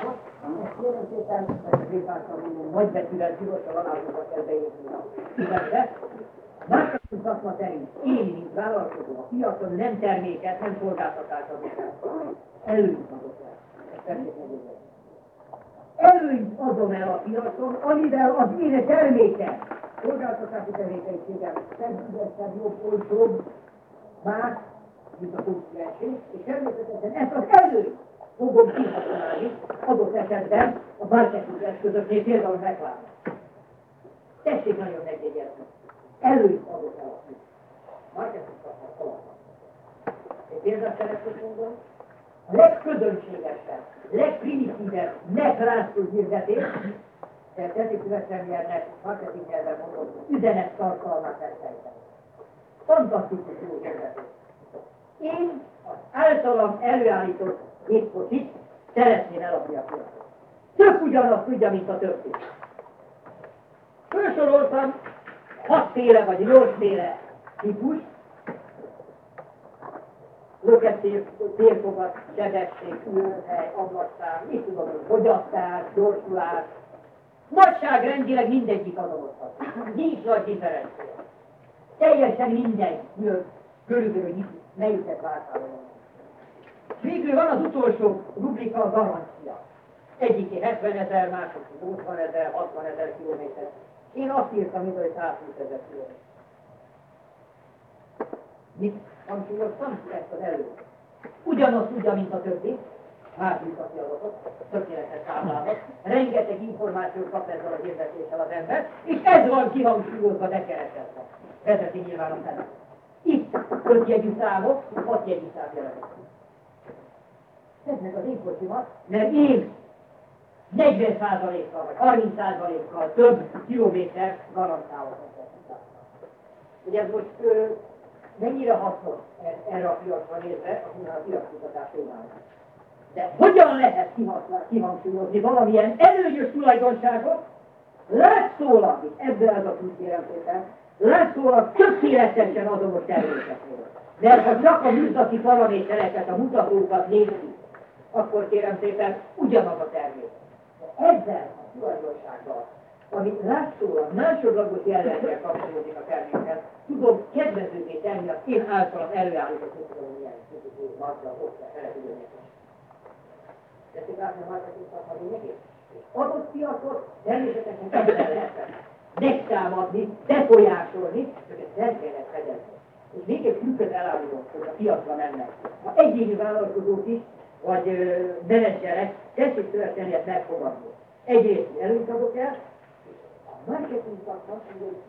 kérem szépen, ezt végáltal mondom, nagybetűvel pirossal aláhúzva kell beírni a szívembe. Marketing szakma szerint én, mint vállalkozó, a piacon nem terméket, nem szolgáltatást adok el. Előnyt adok el. Előnyt adom el a piacon, amivel az én terméke, szolgáltatási tevékenységem szebb, jobb, olcsóbb, más, mint a konkurencé, és természetesen ezt az előnyt fogom kihasználni adott esetben a marketing eszközöknél, például reklám. Tessék nagyon megjegyezni. Előtt adott el a fiú. Marketing szakmát Egy példát szeretnék mondani. A legközönségesebb, legprimitívebb, megrászló hirdetés, tehát teszik szívesen marketing nyelven mondom, üzenet tartalmát megfejteni. Fantasztikus jó hirdetés. Én az általam előállított gépkocsit szeretném eladni a piacon. Tök ugyanazt tudja, mint a többi. Felsoroltam hatféle vagy nyolcféle típus, löketés, térfogat, sebesség, ülőhely, ablasszár, mit tudom, fogyasztás, gyorsulás, nagyságrendileg mindegyik azonoshat. Nincs nagy differencia. Teljesen mindegy, körülbelül melyiket vásárolom. Végül van az utolsó rubrika a garancia. Egyiké 70 ezer, másik 80 ezer, 60 ezer kilométer. Én azt írtam, mint hogy 120 ezer kilométer. Mit hangsúlyoztam? Ezt az előtt. Ugyanaz tudja, mint a többi, házműszaki adatot, tökéletes táblázat, rengeteg információt kap ezzel a hirdetéssel az ember, és ez van kihangsúlyozva, bekeresetve. Vezeti nyilván a fele. Itt öt jegyű számok, hat szám jelenik. Ez meg az én kocsimat, mert én 40%-kal vagy 30%-kal több kilométer garantálok. Ugye ez most ö, mennyire hasznos erre a piacra nézve, a piackutatás témára. De hogyan lehet kihangsúlyozni valamilyen előnyös tulajdonságot, látszólag, ebben az a kérem szépen, látszólag tökéletesen azonos termékekről. Mert ha csak a műszaki paramétereket, a mutatókat nézzük, akkor kérem szépen ugyanaz a termék. De ezzel a tulajdonsággal, ami látszólag másodlagos jelleggel kapcsolódik a termékhez, tudom kedvezővé tenni az én általam előállított, milyen típusú magda, okta, eredményeket. Tessék látni a marketing szakma lényegét? Adott piacot természetesen ezzel lehetett megtámadni, befolyásolni, csak ezt el kellett fedezni. És még egy trükköt elárulok, hogy a piacra mennek. Ha egyéni vállalkozók is vagy menedzserek, tessék ezt megfogadni. Egyrészt előnyt adok el, a marketing szakma,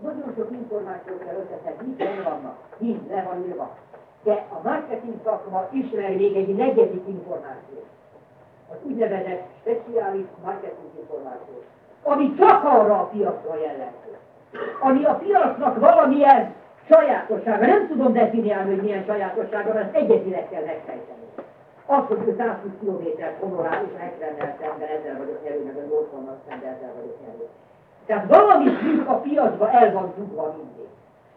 nagyon sok információt kell összeszedni, hol vannak, mind le van írva. De a marketing szakma ismeri még egy negyedik információt. Az úgynevezett speciális marketing információt, ami csak arra a piacra jellemző. Ami a piacnak valamilyen sajátossága, nem tudom definiálni, hogy milyen sajátossága, mert egyetileg kell megfejteni. Azt, hogy ő 120 km honorál, és 70-nel szemben ezzel vagyok nyerő, meg a 80-nal szemben ezzel vagyok nyerő. Tehát valami a piacba el van tudva mindig.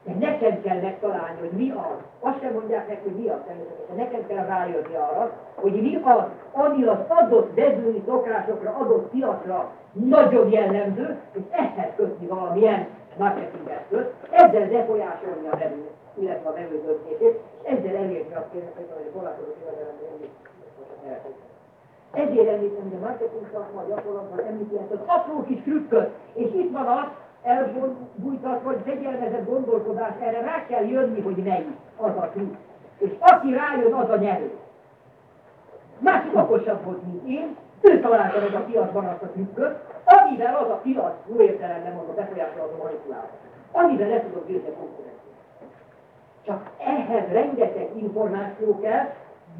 De nekem kell megtalálni, hogy mi az. Azt sem mondják neki, hogy mi az természetesen. Nekem kell rájönni arra, hogy mi az, ami az adott vezői szokásokra, adott piacra nagyon jellemző, és ehhez kötni valamilyen marketing eszköz, ezzel befolyásolni a vevő, illetve a vevő döntését, és ezzel elérni azt kérni, hogy a korlátozó ezért említem, hogy a marketing szakma gyakorlatban említi ezt az apró kis trükköt, és itt van az, elbújtat vagy fegyelmezett gondolkodás, erre rá kell jönni, hogy melyik az a trükk. És aki rájön, az a nyerő. Másik okosabb volt, mint én, ő találta meg a piacban azt a trükköt, amivel az a piac, jó értelemben mondom, befolyásolható manipulálta. Amivel le tudok győzni a konkurenciát. Csak ehhez rengeteg információ kell,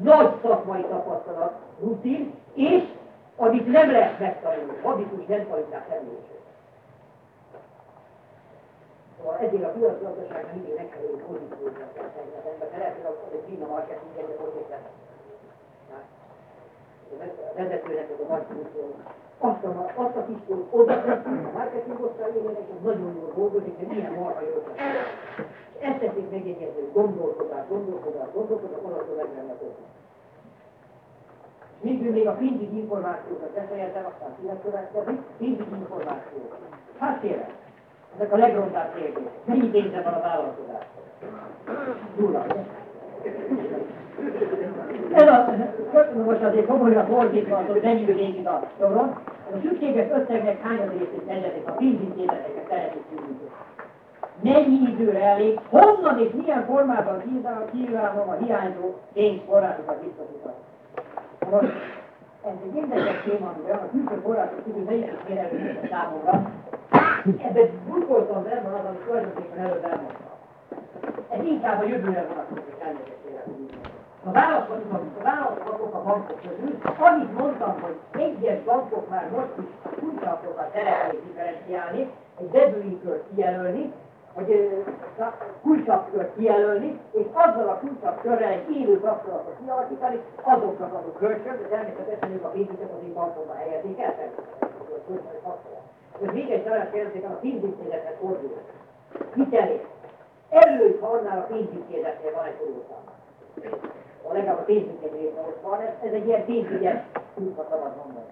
nagy szakmai tapasztalat, rutin, és amit nem lehet megtanulni, habitus tanulják természetesen. Szóval ezért a piacgazdaságnak mindig pozícióra kell tenni az ember, mert lehet, hogy az egy klíma marketing egyet ott lesz. A vezetőnek ez a nagy funkció. Azt a, azt a kis kód oda tesszük, a marketing osztályének, és nagyon jól dolgozik, hogy milyen marha jó Megjegyezni, hogy gondolkodás, gondolkodás, gondolkodás, gondolkodás, gondolkodás, gondolkodás, Végül még a pénzügyi információkat befejezem, aztán szívet következik, pénzügyi információ. Hát kérem, ezek a legrondább kérdések. Mennyi pénze van a vállalkozás? Nulla? Ez a, most azért komolyan fordítva, hogy mennyi végig a soron, a szükséges összegnek hányad részét negyedét a pénzintézeteket szeretnék Mennyi időre elég, honnan és milyen formában kívánom a hiányzó pénzforrásokat biztosítani. Most ez egy érdekes téma, amiben a külső források közül melyik is mérelődik a számomra. Ebben burkoltam benne az, amit tulajdonképpen előbb elmondtam. Ez inkább a jövőre vonatkozik elnézést a választhatók, a a bankok közül, amit mondtam, hogy egyes bankok már most is a kulcsapokat szeretnék differenciálni, egy debüinkört kijelölni, hogy kulcsapkört kijelölni, és azzal a kulcsapkörrel egy élő kapcsolatot kialakítani, azoknak adok kölcsön, de természetesen ők a pénzüket az én bankokba helyezik el, Ez még egy olyan kérdés, a pénzintézethez fordul. Hitelés. Előtt, ha annál a pénzintézetnél van egy korúszám. A legalább a része ott van, ez, ez egy ilyen pénzügyes útba szabad mondani.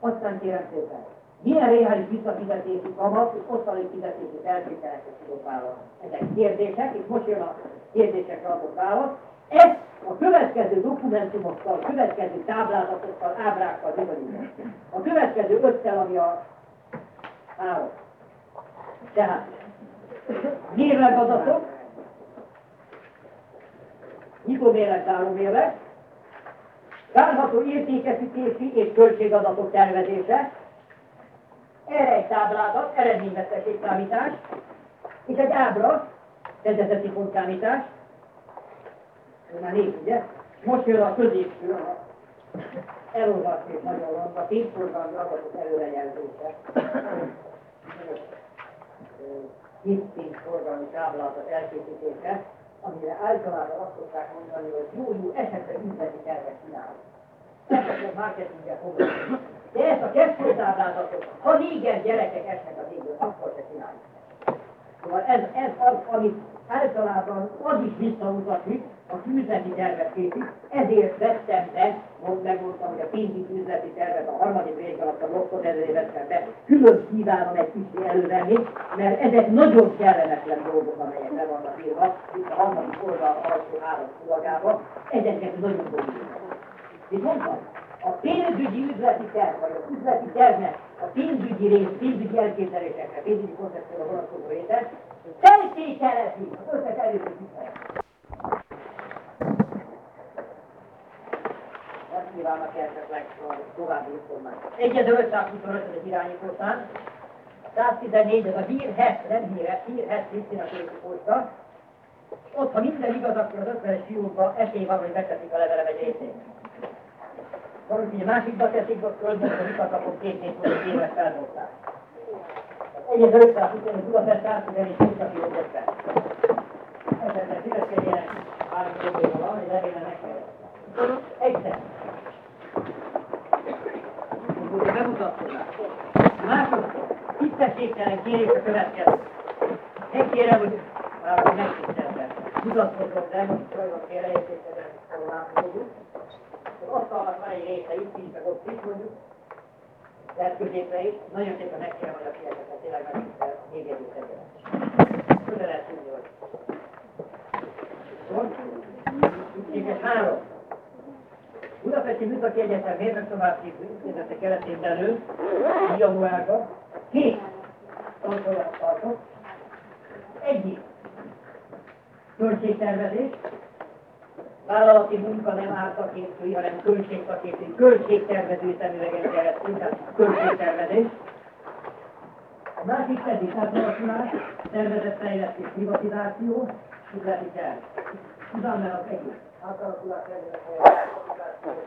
Aztán kérem szépen, milyen reális visszafizetési kamat és osztalék fizetési feltételeket tudok vállalni? Ezek kérdések, és most jön a kérdésekre adott válasz. Ez a következő dokumentumokkal, a következő táblázatokkal, ábrákkal bizonyítom. A következő öttel, ami a három. Tehát mérlegadatok, nyitómérleg, zárómérleg, várható értékesítési és költségadatok tervezése, erre egy táblázat, eredményveszteségszámítás, és egy ábra, kezdeteti pontszámítás, ez már négy, ugye? Most jön a középső, a elolvasni nagyon rossz, a pénzforgalmi adatok előrejelzése. Pénzforgalmi táblázat elkészítése, amire általában azt szokták mondani, hogy jó, jó, esetleg üzleti tervet csinálunk. Esetleg marketinggel foglalkozni. De ezt a kettőtáblázatot, ha négen gyerekek esnek az égből, akkor se csináljuk. Szóval ez, ez az, amit általában az is visszamutatjuk, a üzleti tervet készít, ezért vettem be, most megmondtam, hogy a pénzügyi üzleti tervet a harmadik rész alatt a blokkot ezért vettem be, külön kívánom egy kicsit elővenni, mert ezek nagyon kellemetlen dolgok, amelyek le vannak írva, itt a harmadik oldal alsó három szulagában, ezeket nagyon dolgok. Mit mondtam? A pénzügyi üzleti terv, vagy az üzleti tervnek a pénzügyi rész, pénzügyi elképzelésekre, pénzügyi koncepcióra vonatkozó része, feltételezi az összes előző Nem kívánnak esetleg további információt. Egyedül 525 az irányítószám, 114 ez a hírhet, nem hírhet, hírhet Krisztina posta. Ott, ha minden igaz, akkor az 50-es fiúkba esély van, hogy megteszik a levelem egy részét. Valamint ugye másikba teszik, a költöző visszakapok két múlva éves feldoltás. Egyes 521 Budapest átüzeni Kuszaki Robosztás. Esetleg szíveskedjenek három probléma van, hogy remélem megfelelő. Egyszer. Ugye bemutatkozás. Másodszor, tisztességtelen kérés a következő. Megkérem, hogy már megtiszteltem. Mutatkozok, de most sajnos félreértésedem, ahol van egy része itt is, meg ott is mondjuk, lehet középre is, nagyon szépen megkérem, hogy a fiatalokat tényleg meg még együtt tegyenek. Közel lehet tudni, hogy Szükséges három. Budapesti Műszaki Egyetem mérnökszobászképző intézete keretén belül, januárban, két tanfolyamot tartott. Egyik költségtervezés, vállalati munka nem árszakértői, hanem költségszakértői, költségtervező szemüvegen keresztül, tehát költségtervezés. A másik pedig átalakulás, tervezett fejlesztés, privatizáció, üzleti terv. Tudom, az egész. Átalakulás, tervezett fejlesztés,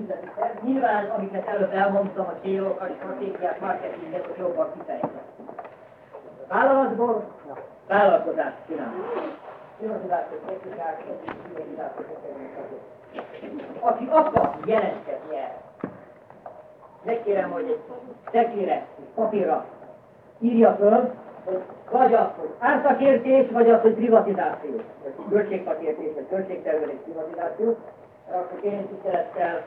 üzleti terv. Nyilván, amiket előtt elmondtam, a célok, a stratégiák, marketinget, hogy jobban kifejtem. Vállalatból vállalkozást csinálni aki akar jelentkezni el, megkérem, hogy egy tekére, papírra írja föl, hogy vagy az, hogy árszakértés, vagy az, hogy privatizáció. Költségszakértés, vagy költségtervezés, privatizáció. akkor én tisztelettel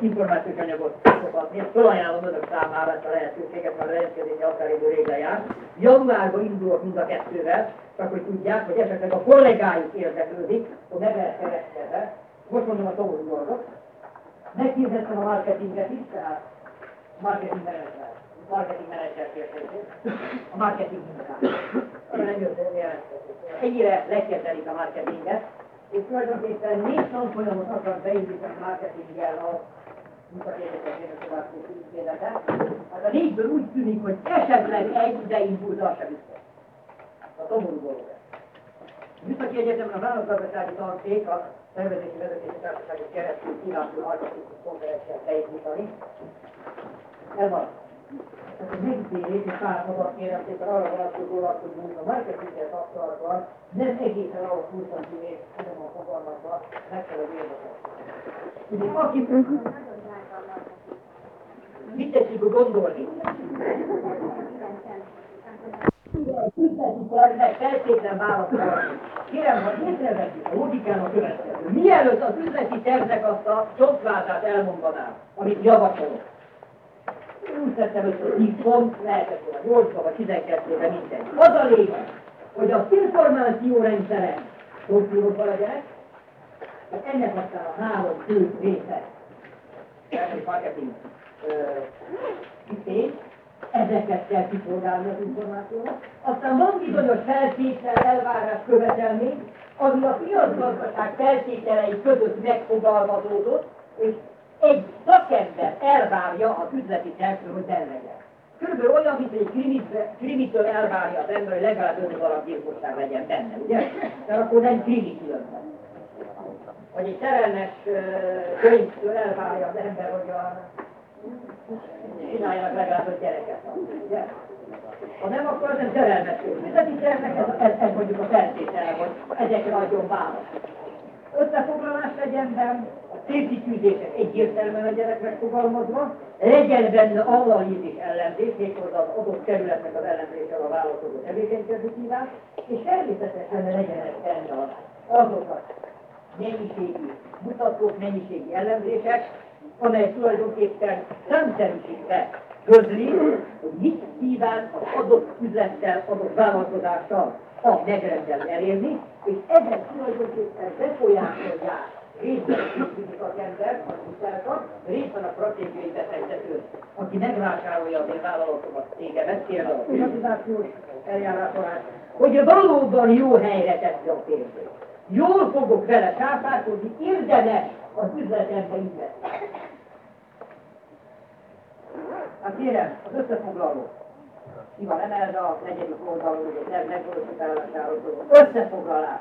információs anyagot szokatni, ezt felajánlom önök számára ezt a lehetőséget, mert a rendezkedési határidő rég lejár. Januárban indulok mind a kettővel, csak hogy tudják, hogy esetleg a kollégájuk érdeklődik, hogy meg lehet kereskedve. Most mondom a szomorú dolgot. Megkérdezzem a marketinget is, tehát marketing menedzser, marketing menedzser kérdését, a marketing munkát. Ennyire lekezelik a marketinget, és tulajdonképpen négy tanfolyamot akar beindítani marketinggel a. Hát a négyből úgy tűnik, hogy esetleg egy, de indulta sem biztos. A szomorú dolog. Műszaki Egyetemen a válaszgazdasági tanszék a szervezési vezetési társaságot keresztül kívántul hallgatókos konferenciát. Elmaradt. Ez a megbérés és pár adat kérem szépen arra vonatkozólag, hogy mondjuk a marketinggel kapcsolatban nem egészen ahhoz húztam ki még tudom a fogalmazva, megfelelő érdekes. Ugye aki mit tetszik gondolni? Üzleti feltétlen válaszolni. Kérem, hogy észrevettük a logikán a következő. Mielőtt az üzleti tervnek azt a csonkvázát elmondanám, amit javasolok, úgy tettem hogy 10 pont, lehetett volna 8 vagy 12-ben mindegy. Az a lényeg, hogy az információrendszeren konfigurálva legyenek, ennek aztán a három fő része, egy marketing uh, ezeket kell kiszolgálni az információnak. Aztán van bizonyos feltétel, elvárás, követelmény, ami a piacgazdaság feltételei között megfogalmazódott, és egy szakember elvárja az üzleti tervről, hogy bellegyen. Körülbelül olyan, mint egy krimitől elvárja az ember, hogy legalább öt darab gyilkosság legyen benne, ugye? Mert akkor nem krimi különben. Vagy egy szerelmes könyvtől elvárja az ember, hogy a csináljanak legalább öt gyereket. Ugye? Ha nem, akkor az nem szerelmes könyv. Üzleti tervnek ez, ez, ez mondjuk a feltétele, hogy ezekre adjon választ. Összefoglalás legyen benne, célkitűzések egyértelműen legyenek megfogalmazva, legyen benne analízis ellenzés, méghozzá az adott területnek az ellenzéssel a válaszoló tevékenykedő kíván, és természetesen legyenek benne azok a mennyiségi mutatók, mennyiségi ellenzések, amely tulajdonképpen számszerűsítve közli, hogy mit kíván az adott üzlettel, adott vállalkozással a megrendelő elérni, és ezek tulajdonképpen befolyásolják részben a ember, az utána, részben a stratégiai befektető, aki megvásárolja az én vállalatomat, tégemet, például a privatizációs eljárás során, hogy valóban jó helyre teszi a pénzét. Jól fogok vele sápárkodni, érdemes az üzletembe investálni. Hát kérem, az összefoglaló ki van emelve a negyedik oldalon, hogy nem megvalósításáról szóló összefoglalás.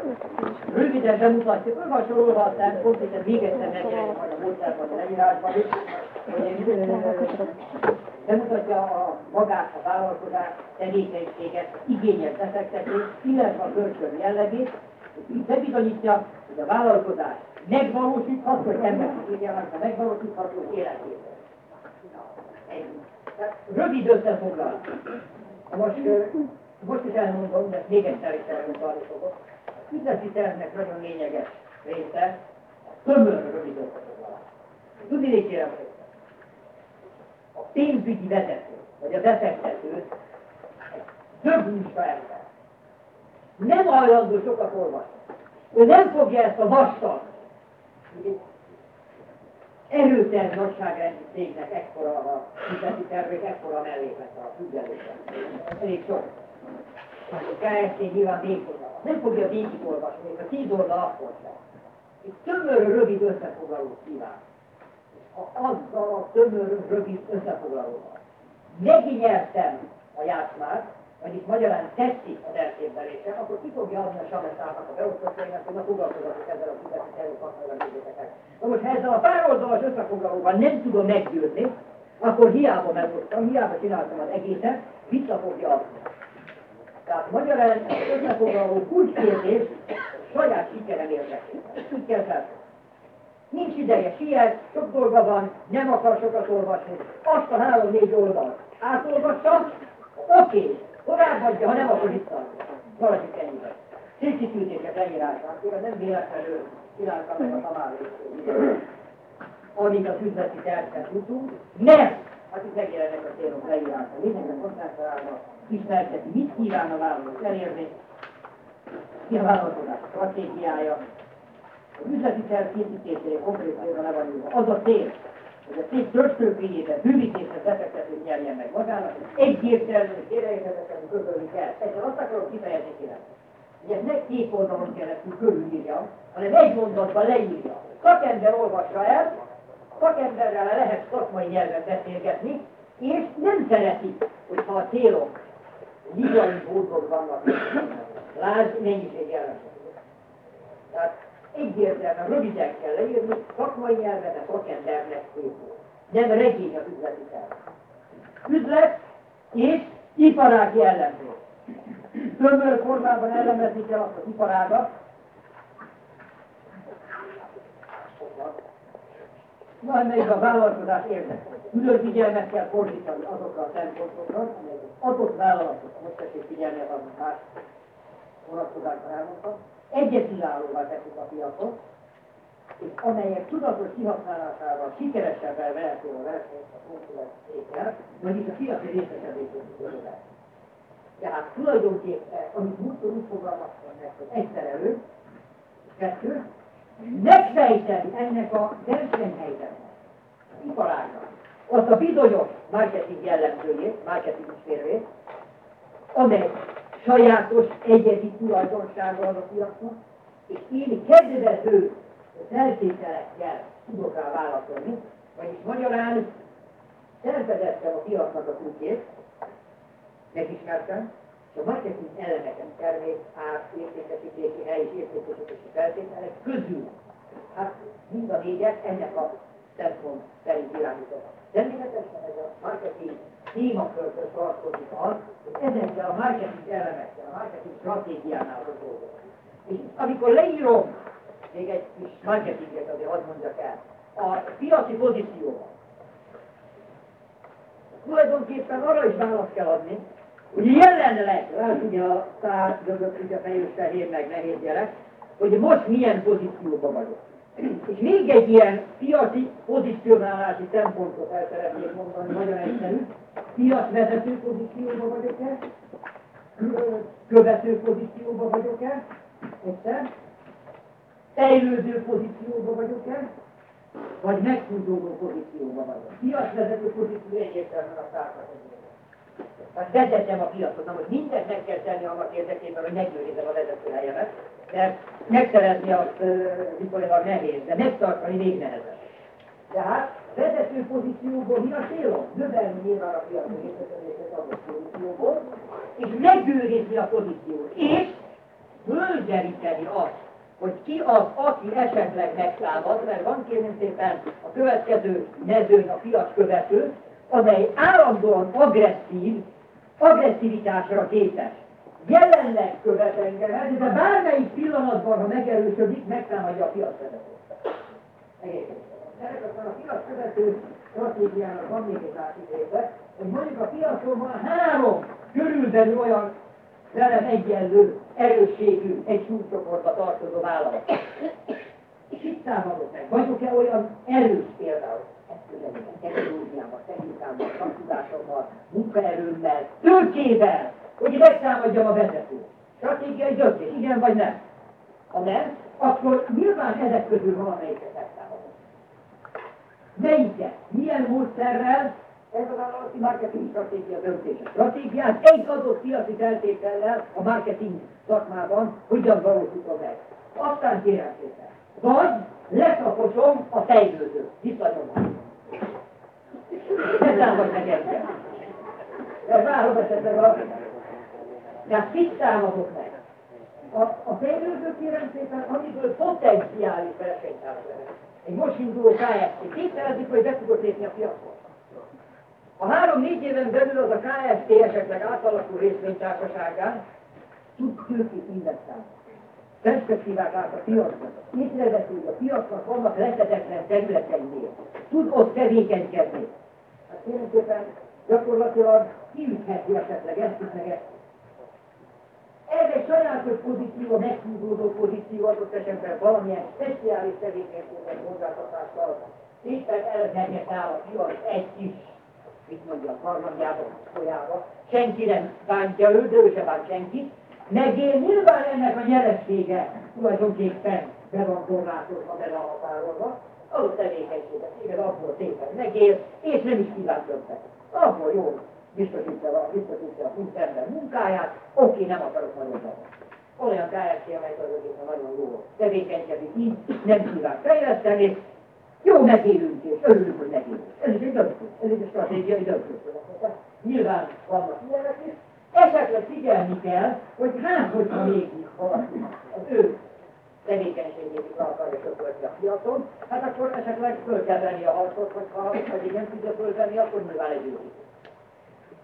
Röviden bemutatja, olvasol olvastam, pont itt még egyszer megjelenik majd a módszerban, a leírásban is, hogy bemutatja a magát, a vállalkozás tevékenységet, igényes befektetés, illetve a kölcsön jellegét, bebizonyítja, hogy a vállalkozás megvalósítható, hogy ember a megvalósítható életében. Rövid összefoglalás. Most, most is elmondom, de még egyszer is elmondani fogok. Üzleti tervnek nagyon lényeges része, tömör rövid összefoglalás. Tudni kérem, a pénzügyi vezető, vagy a befektető több munka ember. Nem hajlandó sokat olvasni. Ő nem fogja ezt a vastag, erőteljes nagyságrendű cégnek ekkora a üzleti tervek, ekkora mellépet a függelőkben. Elég sok. A KST nyilván végigolva. Nem fogja végigolvasni, még a tíz oldal akkor sem. Egy tömör rövid összefoglalót kíván. Azzal a tömör rövid összefoglalóval. Megnyertem a játszmát, vagyis magyarán tetszik az elképzelése, akkor ki fogja adni a sametának a beosztottjainak, hogy na foglalkozatok ezzel a fizeti előfaktalanítéseket. Na most, ha ezzel a pár oldalas összefoglalóval nem tudom meggyőzni, akkor hiába megosztam, hiába csináltam az egészet, vissza fogja adni. Tehát magyarán az összefoglaló kulcskérdés saját sikerem érdekében. Ezt úgy kell feltenni. Nincs ideje, siet, sok dolga van, nem akar sokat olvasni. Azt a három-négy oldal átolvassa, oké, okay, Továbbadja, ha nem, akkor visszaadja. Maradjuk ennyiben. Célkitűzések leírása, akkor nem véletlenül csináltam meg a tamálékot. Amíg a üzleti tervhez jutunk, nem! Hát itt megjelennek a célok leírása. Mindenki koncentrálva, ismerteti, mit kíván a vállalat elérni, mi a vállalkozás stratégiája, az üzleti terv készítésére konkrét célra le van. Az a cél, hogy a cég törstőfényében bővítésre befektetőt nyerjen meg magának, egyértelműen félreérthetetlenül közölni kell. Egyszer azt akarom kifejezni kérem, hogy ez ne két oldalon keresztül körülírja, hanem egy mondatban leírja. Szakember olvassa el, szakemberrel lehet szakmai nyelven beszélgetni, és nem szereti, hogyha a célok ligai módon vannak. Lásd, mennyiség ellenség. Tehát egyértelműen röviden kell leírni, szakmai nyelven, a szakembernek szépül. Nem regény az üzleti terv. Üzlet és iparág jellemző. Többől formában elemezni kell azt az iparágat, nagy melyik a vállalkozás érdeke. Külön figyelmet kell fordítani azokra a szempontokra, amelyek adott vállalatot, most tessék figyelni a más vonatkozásban elmondtam, egyedülállóvá teszik a piacot, és amelyek tudatos kihasználásával sikeresebben vehető a versenyt a konkurenciékkel, vagyis a piaci részesedését Tehát tulajdonképpen, amit múltkor úgy fogalmaztam meg, hogy egyszer elő, kettő, megfejteni ennek a versenyhelyzetnek, iparágnak, azt a bizonyos marketing jellemzőjét, marketing ismérvét, amely sajátos, egyedi tulajdonsága az a piacnak, és én kedvező feltételekkel tudok rá válaszolni, vagyis magyarán felfedeztem a piacnak a trükkét, megismertem, és a marketing elemeket, termék, ár, értékesítési hely és értékesítési feltételek közül, hát mind a négyet ennek a szempont szerint irányított. Természetesen ez a marketing témakörhöz tartozik az, hogy ezekkel a marketing elemekkel, a marketing stratégiánál dolgozunk. És amikor leírom, még egy kis marketinget azért hadd mondjak el, a piaci pozícióban, tulajdonképpen arra is választ kell adni, hogy jelenleg, lásd ugye a szár, dögök, ugye fehér, meg nehéz gyerek, hogy most milyen pozícióban vagyok. És még egy ilyen piaci pozícionálási szempontot el szeretnék mondani, nagyon egyszerű. Piacvezető pozícióban vagyok-e? Követő pozícióban vagyok-e? Egyszer. Fejlődő pozícióban vagyok-e? Vagy meghúzódó pozícióban vagyok. Piacvezető pozíció egyértelműen a származás. Tehát vezetem a piacot. Na most mindent meg kell tenni annak érdekében, hogy megőrizem a vezetőhelyemet, mert megszerezni azt viszonylag nehéz, de megtartani még nehezebb. Tehát vezető pozícióból mi a célom? Növelni nyilván a piaci részletezését adott pozícióból, és megőrizni a pozíciót. És földeríteni azt, hogy ki az, aki esetleg megszámad, mert van kérem szépen a következő mezőn a piac követő, amely állandóan agresszív, agresszivitásra képes. Jelenleg követ engem, de bármelyik pillanatban, ha megerősödik, megtámadja a piacvezetőt. Ennek aztán a piacvezető stratégiának van még egy másik része, hogy mondjuk a piacon van három körülbelül olyan velem egyenlő, erősségű, egy súlycsoportba tartozó vállalat. És itt támadok meg. Vagyok-e olyan erős például? Eszközeimet, technológiámmal, technikámmal, szaktudásommal, munkaerőmmel, tőkével, hogy megtámadjam a vezetőt. Stratégiai döntés, igen vagy nem? Ha nem, akkor nyilván ezek közül valamelyiket megtámadom. Melyiket? Milyen módszerrel? Ez a vállalati marketing stratégia döntése. Stratégiát egy adott piaci feltétellel a marketing szakmában hogyan valósítom meg. Aztán kérem szépen. Vagy letaposom a fejlődő viszonyomat. Nem meg engem. De várom esetleg a... Tehát kit támadok meg? A, a fejlődő kérem szépen, amiből potenciális versenytárs lehet. Most induló KFT kételezik, hogy be tudod lépni a piacon. A három-négy az a KFT esetleg átalakul részvénytársaságán tud tőkét investálni perspektívák át a piacnak. Észreveszi, hogy a piacnak vannak lehetetlen területeinél. Tud ott tevékenykedni. Hát tulajdonképpen gyakorlatilag kiütheti esetleg ezt is, meg ezt. Ez egy sajátos pozíció, meghúzódó pozíció adott esetben valamilyen speciális tevékenységet hozzátartással. Éppen elmegyek áll a piac egy kis, mit mondja, a harmadjába, folyába. Senki nem bántja ő, de ő se bánt senkit. Megél nyilván ennek a nyeressége tulajdonképpen be van korlátozva, be van határolva. Ahol tevékenységet, igen, abból szépen megél, és nem is kíván többet. Abból jó, biztosítja a, biztosítja a ember munkáját, oké, nem akarok lenni. Olyan KFC, amely tulajdonképpen nagyon jó tevékenykedik így, nem kíván fejleszteni, jó megélünk és örülünk, hogy megélünk. Ez is egy döntés, ez is egy stratégiai döntés. Nyilván vannak ilyenek is, esetleg figyelni kell, hogy hát, hogyha mégis az ő tevékenységét is akarja a piacon, hát akkor esetleg föl kell venni a harcot, hogyha ha igen tudja fölvenni, akkor nyilván egy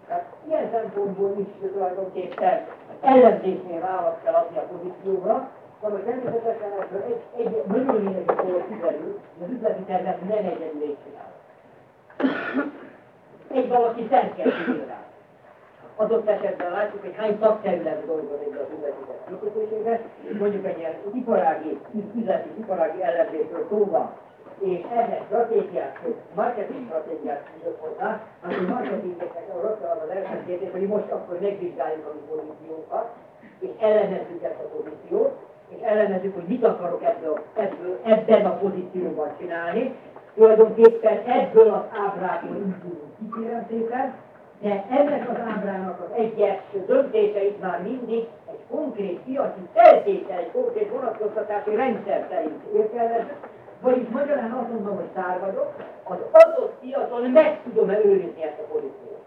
tehát ilyen szempontból is tulajdonképpen ellenzésnél választ kell adni a pozícióra, Na most természetesen ebből egy, egy nagyon lényeges dolog kiderül, hogy az üzleti tervet nem egyedül csinál. Egy valaki szent kell. Adott esetben látjuk, hogy hány szakterület dolgozik az üzleti terv mondjuk egy ilyen iparági, üzleti, iparági ellenzésről szó van, és ehhez stratégiát, marketing stratégiát fűzött hozzá, hát a marketingeknek a rossz az első kérdés, hogy most akkor megvizsgáljuk a mi pozíciókat, és ellenezzük ezt a pozíciót, és ellenezzük, hogy mit akarok ebből, ebből, ebben a pozícióban csinálni. Tulajdonképpen ebből az ábrából indulunk ki, kérem szépen, de ennek az ábrának az egyes döntéseit már mindig egy konkrét piaci feltétel, egy konkrét vonatkoztatási rendszer szerint értelmezzük, vagyis magyarán azt mondom, hogy szár vagyok, az adott piacon meg tudom-e őrizni ezt a pozíciót.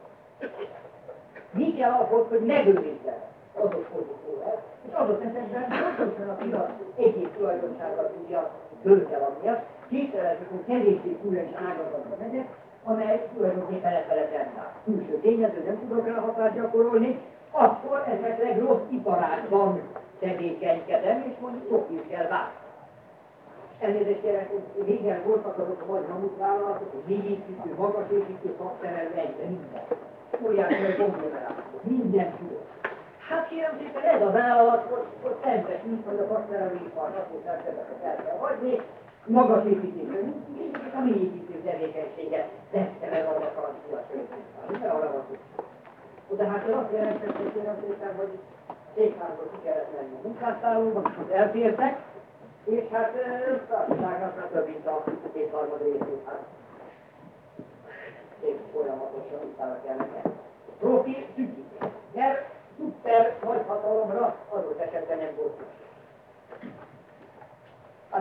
Mi kell ahhoz, hogy megőrizzem adott pozíciót? És adott esetben pontosan a piac egyéb tulajdonsággal tudja döntelni, kételezzük, hogy kevésbé különös ágazatba megyek, amely tulajdonképpen lefele tennál. Külső tényező nem tudok rá hatást gyakorolni, akkor esetleg rossz iparágban tevékenykedem, és mondjuk sok is kell válni. Elnézést kérek, hogy régen voltak azok a nagy mamutvállalatok, hogy légépítő, magasépítő, szakszerelő, egyre minden. Óriási nagy konglomeráció, minden tudott. Hát kérem szépen ez az állat, hogy, hogy szembesült, hogy a szakszerelőipar napószerzeteket el kell hagyni, magas építésre, a mi építő tevékenységet vette meg a francia sőt. arra. De hát az azt jelentette, hogy kérem szépen, hogy székházba ki kellett menni a munkásszállóban, és elfértek, és hát társaságnak több mint a kétharmad részét, hát szép folyamatosan utána kellene. Profi szükség. Mert szuper nagy hatalomra adott esetben nem volt szükség.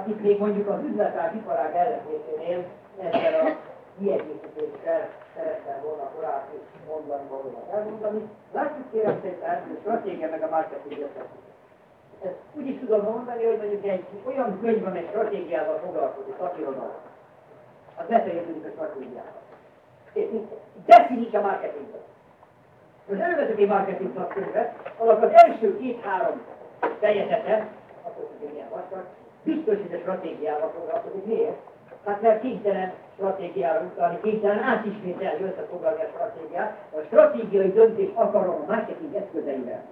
Itt még mondjuk az üzletág iparág ellenzésénél ezzel a kiegészítéssel szerettem volna korábbi mondani valóban elmondani. Látjuk kérem szépen, a stratégia meg a marketing összefüggés ezt úgy is tudom mondani, hogy mondjuk egy olyan könyv, amely stratégiával foglalkozik, szakirodalom, az befejeződik a stratégiával. Definíts a marketinget. Előveszek egy marketing szakkönyvet, annak az első két-három fejezete, akkor tudja milyen vastag, biztos, hogy a stratégiával foglalkozik. Miért? Hát mert kénytelen stratégiára utalni, kénytelen átismételni összefoglalni a stratégiát. A stratégiai döntés akarom a marketing eszközeivel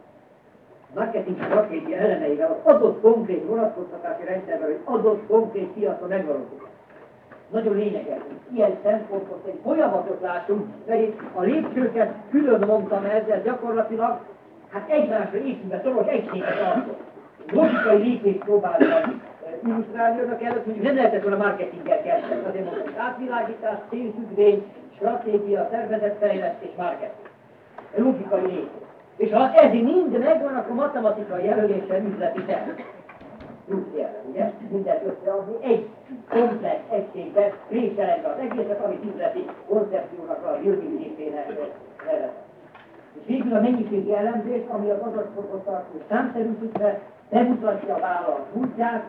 marketing stratégia elemeivel, az adott konkrét vonatkoztatási rendszerben, hogy adott konkrét piacra megvalósul. Nagyon lényeges, ilyen szempontot egy folyamatot látunk, mert a lépcsőket külön mondtam ezzel gyakorlatilag, hát egymásra épülve szoros egységet tartott. Logikai lépést próbáltam illusztrálni önök előtt, hogy nem lehetett volna marketinggel kezdeni. Azért hogy átvilágítás, célfüggvény, stratégia, szervezetfejlesztés, marketing. Logikai lépés. És ha ez mind megvan, akkor matematikai jelölése üzleti terv. Jelen, ugye? Mindent összeadni egy komplex egységbe, részelegbe az egészet, amit üzleti koncepciónak a jövőképének nevezett. És végül a mennyiségi elemzés, ami az adatfokoztató számszerűsítve bemutatja a vállalat útját,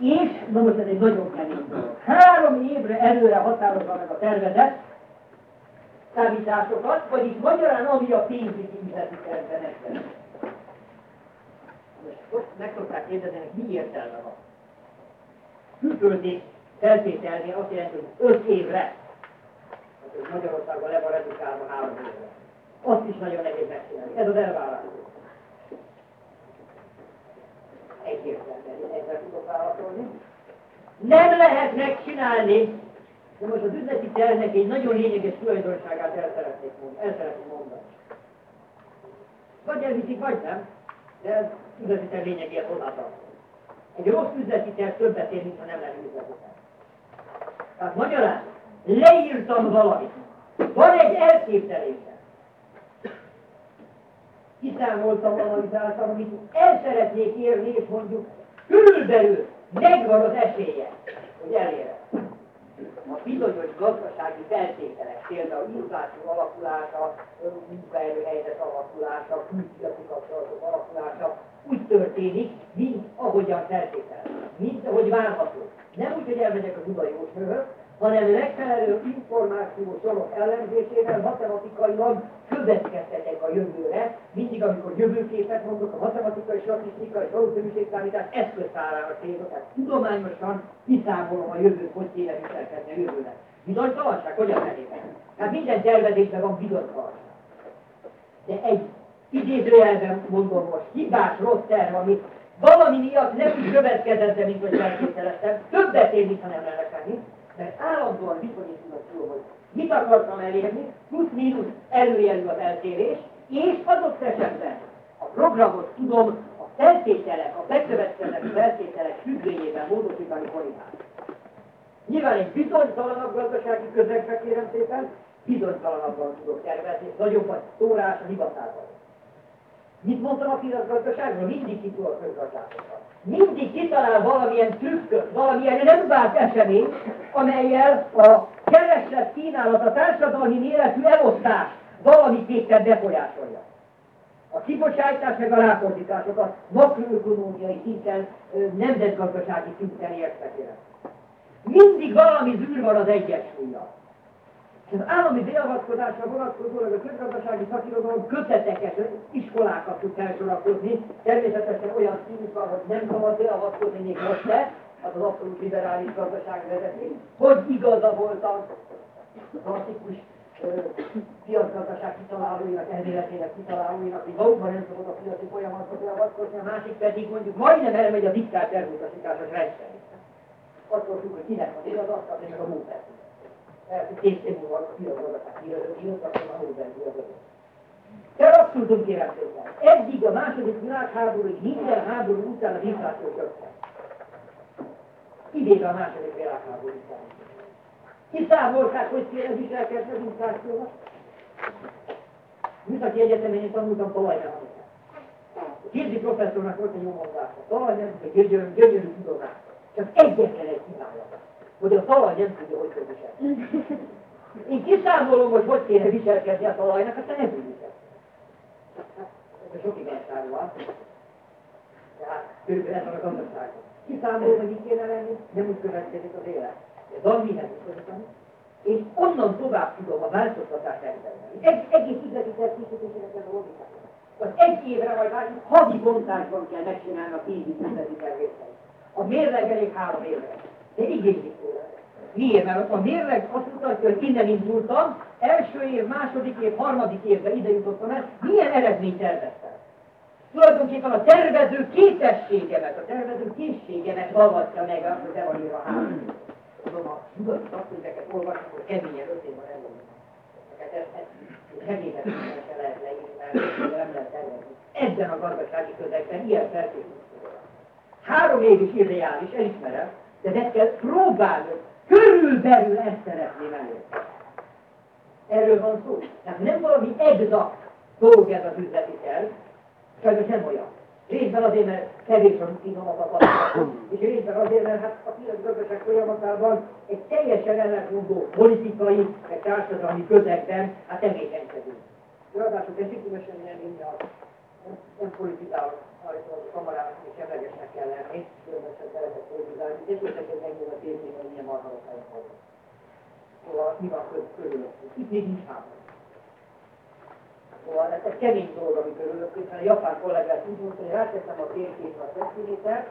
és, na most ez egy nagyon kemény dolog. Három évre előre határozza meg a tervezet, számításokat, vagyis magyarán ami a pénzügyi üzleti tervben ezzel. Most meg szokták kérdezni, hogy mi értelme van. Külföldi feltételnél azt jelenti, hogy öt évre, hát Magyarországon le van redukálva három évre. Azt is nagyon nehéz megcsinálni. Ez az elvárás. Nem lehet megcsinálni, de most az üzleti tervnek egy nagyon lényeges tulajdonságát el szeretnék mondani. El szeretném mondani. Vagy elviszik, vagy nem, de ez üzleti terv lényegéhez hozzátartozik. Egy rossz üzleti terv többet ér, mint ha nem lenne üzleti terv. Tehát magyarán, leírtam valamit. Van egy elképzelésem. Kiszámoltam valamit által, amit el szeretnék érni, és mondjuk körülbelül megvan az esélye, hogy elérem. A bizonyos gazdasági feltételek, például infláció alakulása, munkaerőhelyzet alakulása, külpiaci kapcsolatok alakulása úgy történik, mint ahogyan feltétel, mint ahogy várható. Nem úgy, hogy elmegyek a Budai Ósmőhöz, hanem megfelelő információs sorok ellenzésével matematikailag következtetek a jövőre, mindig amikor jövőképet mondok, a matematikai, statisztikai, valószínűségszámítás eszköztárára célzok, tehát tudományosan kiszámolom a jövőt, hogy kéne viselkedni a jövőre. Bizonytalanság, hogyan elében? Hát minden tervezésben van bizonytalanság. De egy idézőjelben mondom most, hibás, rossz terv, amit valami miatt nem úgy következett, mint hogy feltételeztem, többet ér, mintha nem lenne mert állandóan bizonyítom, hogy mit akartam elérni, plusz-mínusz előjelű az eltérés, és adott esetben a programot tudom a feltételek, a bekövetkezett feltételek függvényében módosítani korrigálni. Nyilván egy bizonytalanabb gazdasági közegbe kérem szépen, bizonytalanabban tudok tervezni, nagyobb a szórás a hivatában. Mit mondtam a piacgazdaságról? Mindig kitul a közgazdászokra. Mindig kitalál valamilyen trükköt, valamilyen nem vált esemény, amelyel a kereslet kínálat, a társadalmi méretű elosztás valamiképpen befolyásolja. A kibocsátás meg a ráfordításokat makroökonómiai szinten, nemzetgazdasági szinten értek Mindig valami zűr van az egyensúlya. Az állami beavatkozásra vonatkozólag a közgazdasági szakirodalom köteteket, iskolákat tud felsorakozni, természetesen olyan színűkkel, hogy nem szabad beavatkozni még most se, az az abszolút liberális gazdaság vezetni, hogy igaza volt a klasszikus piacgazdaság kitalálóinak, elméletének kitalálóinak, hogy valóban nem szabad a piaci folyamatba beavatkozni, a másik pedig mondjuk majdnem elmegy a diktát tervutasításos rendszer. Attól függ, hogy kinek van igaz, azt meg a módszert év múlva a írtak, a Hóbenzi az ötös. De abszolút szépen. Eddig a második világháborúig minden háború után az infláció csökkent. Idéve a második világháború után. Kiszámolták, hogy kéne viselkedni az inflációval? Műszaki egyetemen én tanultam talajmechanikást. Kirzi professzornak volt egy jó mondása. Talajmechanikai gyönyörű, gyönyörű tudomás. Csak egyetlen egy kívánat hogy a talaj nem tudja, hogy kell viselkedni. Én kiszámolom, hogy hogy kéne viselkedni a talajnak, aztán nem tud viselkedni. Ez sok igazság van. Tehát körülbelül ez a gazdaságban. Kiszámolom, hogy mit kéne lenni, nem úgy következik az élet. Ez minden biztosítani. És onnan tovább tudom a változtatást eltermelni. Egy, egész üzleti tervkészítésének ez a logikája. Az egy évre majd várjuk, havi bontásban kell megcsinálni a tíz üzleti tervéseit. A mérleg elég három évre de igénylik tőle. Miért? Mert a mérleg azt mutatja, hogy innen indultam, első év, második év, harmadik évben ide jutottam el, milyen eredményt terveztem. Tulajdonképpen a tervező képességemet, a tervező készségemet hallgatja meg azt, van írva három. Tudom, a nyugati szakkönyveket olvasni, hogy keményen ötén van előtt. Segített se lehet leírni, mert nem lehet tervezni. Ebben a gazdasági közegben ilyen feltétlenül. Három év is irreális, elismerem, de meg kell próbálni, körülbelül ezt szeretném elérni. Erről van szó. Tehát nem valami exakt dolog ez az üzleti terv, sajnos nem olyan. Részben azért, mert kevés a rutinomat a és részben azért, mert hát a piacgazdaság folyamatában egy teljesen ellentmondó politikai, egy társadalmi közegben hát tevékenykedünk. Ráadásul ez nem minden állítólag a kamarának is semlegesnek kell lenni, különösen szeretek politizálni, és hogy megnyúl a térnél, hogy milyen helyet vagyok. Szóval mi van körülöttünk? Itt még nincs háború. Szóval ez egy kemény dolog, ami körülöttünk, mert a japán kollégát úgy mondta, hogy ráteszem a térképre a centimétert,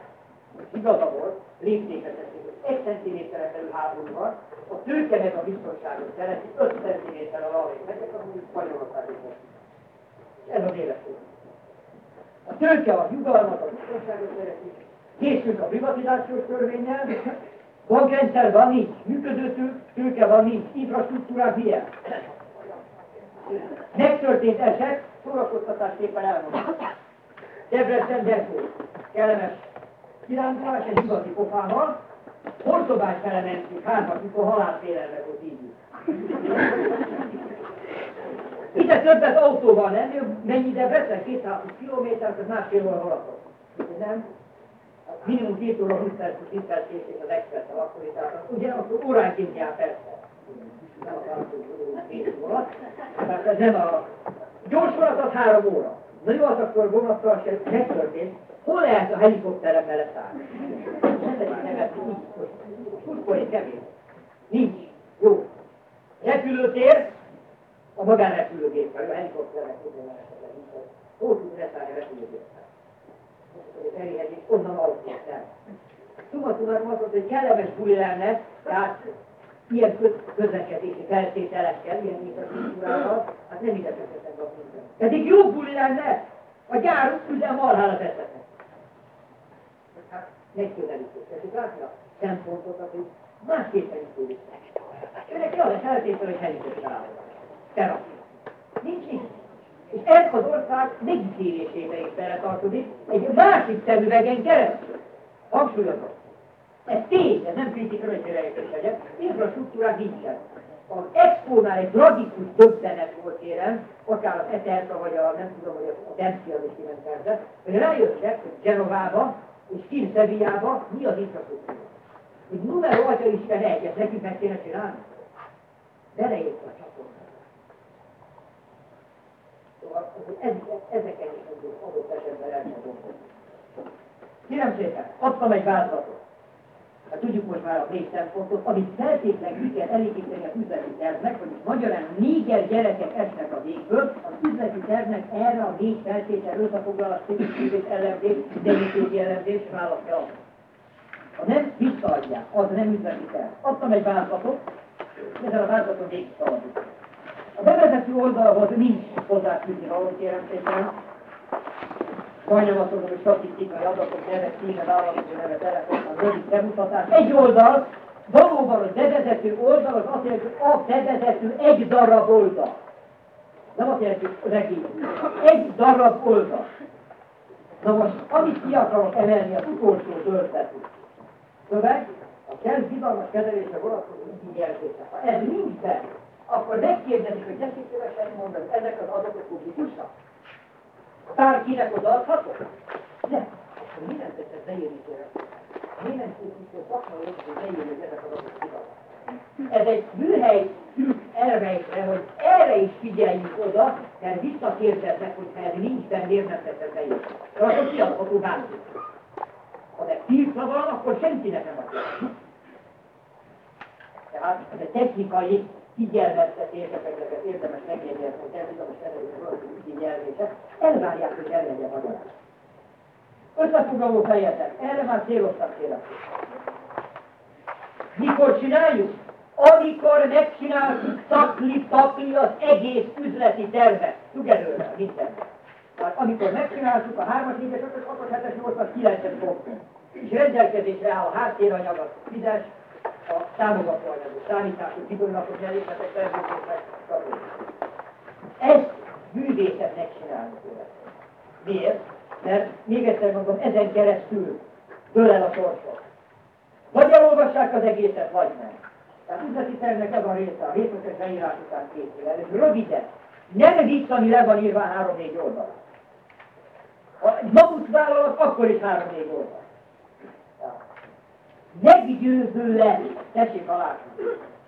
és igaza volt, léptéket teszik, hogy egy centiméterre belül háború van, a tőke meg a biztonságot szereti, 5 centiméterrel arra megyek, akkor Spanyolország is Ez az életünk. A tőke a nyugalmat, a biztonságot szereti, készült a privatizációs törvényel, bankrendszer van nincs, működő tőke van nincs, infrastruktúrák ilyen. Megtörtént eset, szórakoztatásképpen elmondom. Debrecen Depó, kellemes kirándulás egy igazi pofával, Hortobás felementünk hármat, mikor halálfélelmet volt így. Ide többet autóval nem, mennyi Debrecen? 200 kilométer, az másfél óra haladott. Nem? Minimum két óra 20 perc, 10 perc készít az express akkori, tehát ugye akkor óránként jár persze. Nem a két óra, ez nem a gyors vonat az három óra. Na jó, az akkor vonattal se megtörtént, hol lehet a helikopterem mellett állni? Nem nevet így, hogy kevés. Nincs. Jó. Repülőtér, a magánrepülőgéppel, a tud leszállni a repülőgéppel? Elérhetjük, onnan el. Summa summarum azt mondta, hogy kellemes buli lenne, tehát ilyen közlekedési feltételekkel, ilyen infrastruktúrával, hát nem ide kötöttek a minden. Pedig jó buli lenne, a gyár üzem marhára teszetnek. Hát megközelítés. Tehát látni a szempontokat, hogy másképpen is tudjuk. Őnek jól a feltétel, hogy helikopter Terapia. Nincs nincs. És ez az ország megítélésébe is beletartozik egy másik szemüvegen keresztül. Hangsúlyozom. Ez tény, ez nem kritika, hogy félreértés legyen. Infrastruktúrák nincsen. Az Expo-nál egy tragikus döbbenet volt kérem, akár az Eterta, vagy a nem tudom, hogy a Dempsey az is kiment persze, hogy rájöttek, hogy Genovába és Szevijába mi az infrastruktúra. Hogy numero atya Isten egy, ezt nekünk meg kéne csinálni. Beleért a csatornát. Kérem szépen, adtam egy vázlatot. Hát tudjuk most már a négy szempontot, amit feltétlenül ki kell elégíteni az üzleti tervnek, hogy magyarán néger gyerekek esnek a végből, az üzleti tervnek erre a négy feltétel összefoglalás, szépítségét, elemzés, identitéti elemzés választ kell adni. Ha nem, visszaadják, az nem üzleti terv. Adtam egy vázlatot, ezen a vázlaton végig szaladjuk. A bevezető oldalhoz nincs hozzáfűzni való, kérem szépen, majdnem azt mondom, hogy statisztikai adatok, neve, címe, vállalkozó neve, telefonban, rövid bemutatás. Egy oldal, valóban a bevezető oldal az azt jelenti, hogy a bevezető egy darab oldal. Nem azt jelenti, hogy regény. Egy darab oldal. Na most, amit ki akarok emelni az utolsó történetű. Szöveg, a kell bizalmas kezelésre vonatkozó igényjelzése. Ha ez nincs be, akkor megkérdezik, hogy tessék szívesen mondani, ezek az adatok publikusak. Bárkinek odaadhatok? Nem. Akkor mindent tetszett beírni. Minden készítő szakmai hogy beírni, hogy ezek az adatok Ez egy műhely elvejtre, hogy erre is figyeljünk oda, mert visszakérdeznek, hogy ha ez nincs benne, miért nem tetszett beírni. Akkor kiadható bárki. Ha de tiltva van, akkor senkinek nem adja. Tehát ez egy technikai figyelmeztetéseket érdemes megjegyezni, hogy bizonyos területek nyelvése, elvárják, hogy ellegyen magyarán. Összefoglaló fejezetek, erre már céloztam kérem. Mikor csináljuk? Amikor megcsináltuk takli-takli az egész üzleti tervet, together minden. Tehát amikor megcsináltuk a 3-as, 4-es, 5-ös, 6-os, 7-es, 8-as, 9-es pontot, és rendelkezésre áll a háttéranyag, a Fidesz, a támogató anyagok, számítások, bizonylapos eléghetek, szerződések, stb. Ezt művészet megcsinálni Miért? Mert még egyszer mondom, ezen keresztül dől el a sorsok. Vagy elolvassák az egészet, vagy nem. Tehát üzleti tervnek ez a része, a részletes leírás után készül el. Ez röviden. Nem vicc, ami le van írva három-négy oldal. Ha maguk vállalat, akkor is három-négy oldal meggyőzően, tessék alá,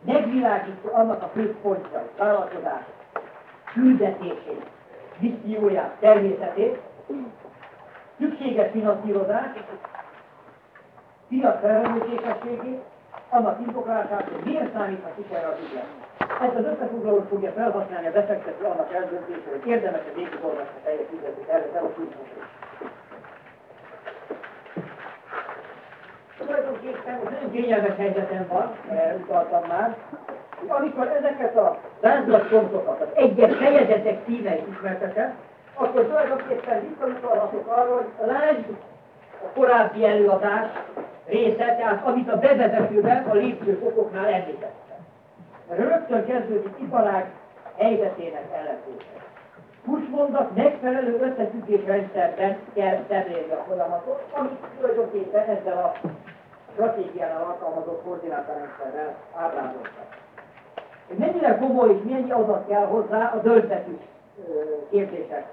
megvilágítja annak a központja, vállalkozás küldetését, misszióját, természetét, szükséges finanszírozás, piac felelősségességét, annak indoklását, hogy miért számíthat sikerre az ügyet. Ezt az összefoglalót fogja felhasználni a befektető annak eldöntésére, hogy érdemes-e végig olvasni a teljes üzleti tervet, el tulajdonképpen most nagyon kényelmes helyzetem van, utaltam már, amikor ezeket a vázlatpontokat, az egyes fejezetek címeit ismertetem, akkor tulajdonképpen visszautalhatok arra, hogy lásd a korábbi előadás része, tehát amit a bevezetőben a lépcsőfokoknál említettem. Rögtön kezdődik iparág helyzetének ellentése. Kulcsmondat megfelelő összefüggésrendszerben kell szemlélni a folyamatot, amit tulajdonképpen ezzel a stratégiánál alkalmazott koordinátorrendszerrel ábrázoltak. Mennyire komoly és mennyi adat kell hozzá a döntetű kérdések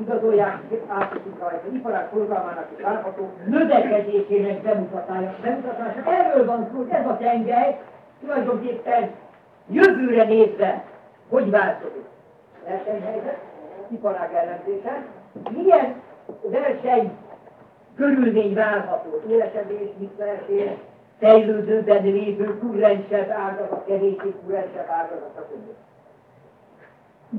igazolják, átviszik rajta, iparág forgalmának és várható növekedésének bemutatása. bemutatása. Erről van szó, ez a tengely tulajdonképpen jövőre nézve, hogy változik. Versenyhelyzet, iparág ellenzése, milyen verseny körülmény várható, élesedés, visszaesés, fejlődőben lévő kurrensebb ágazat, kevésbé kurrensebb ágazat, stb.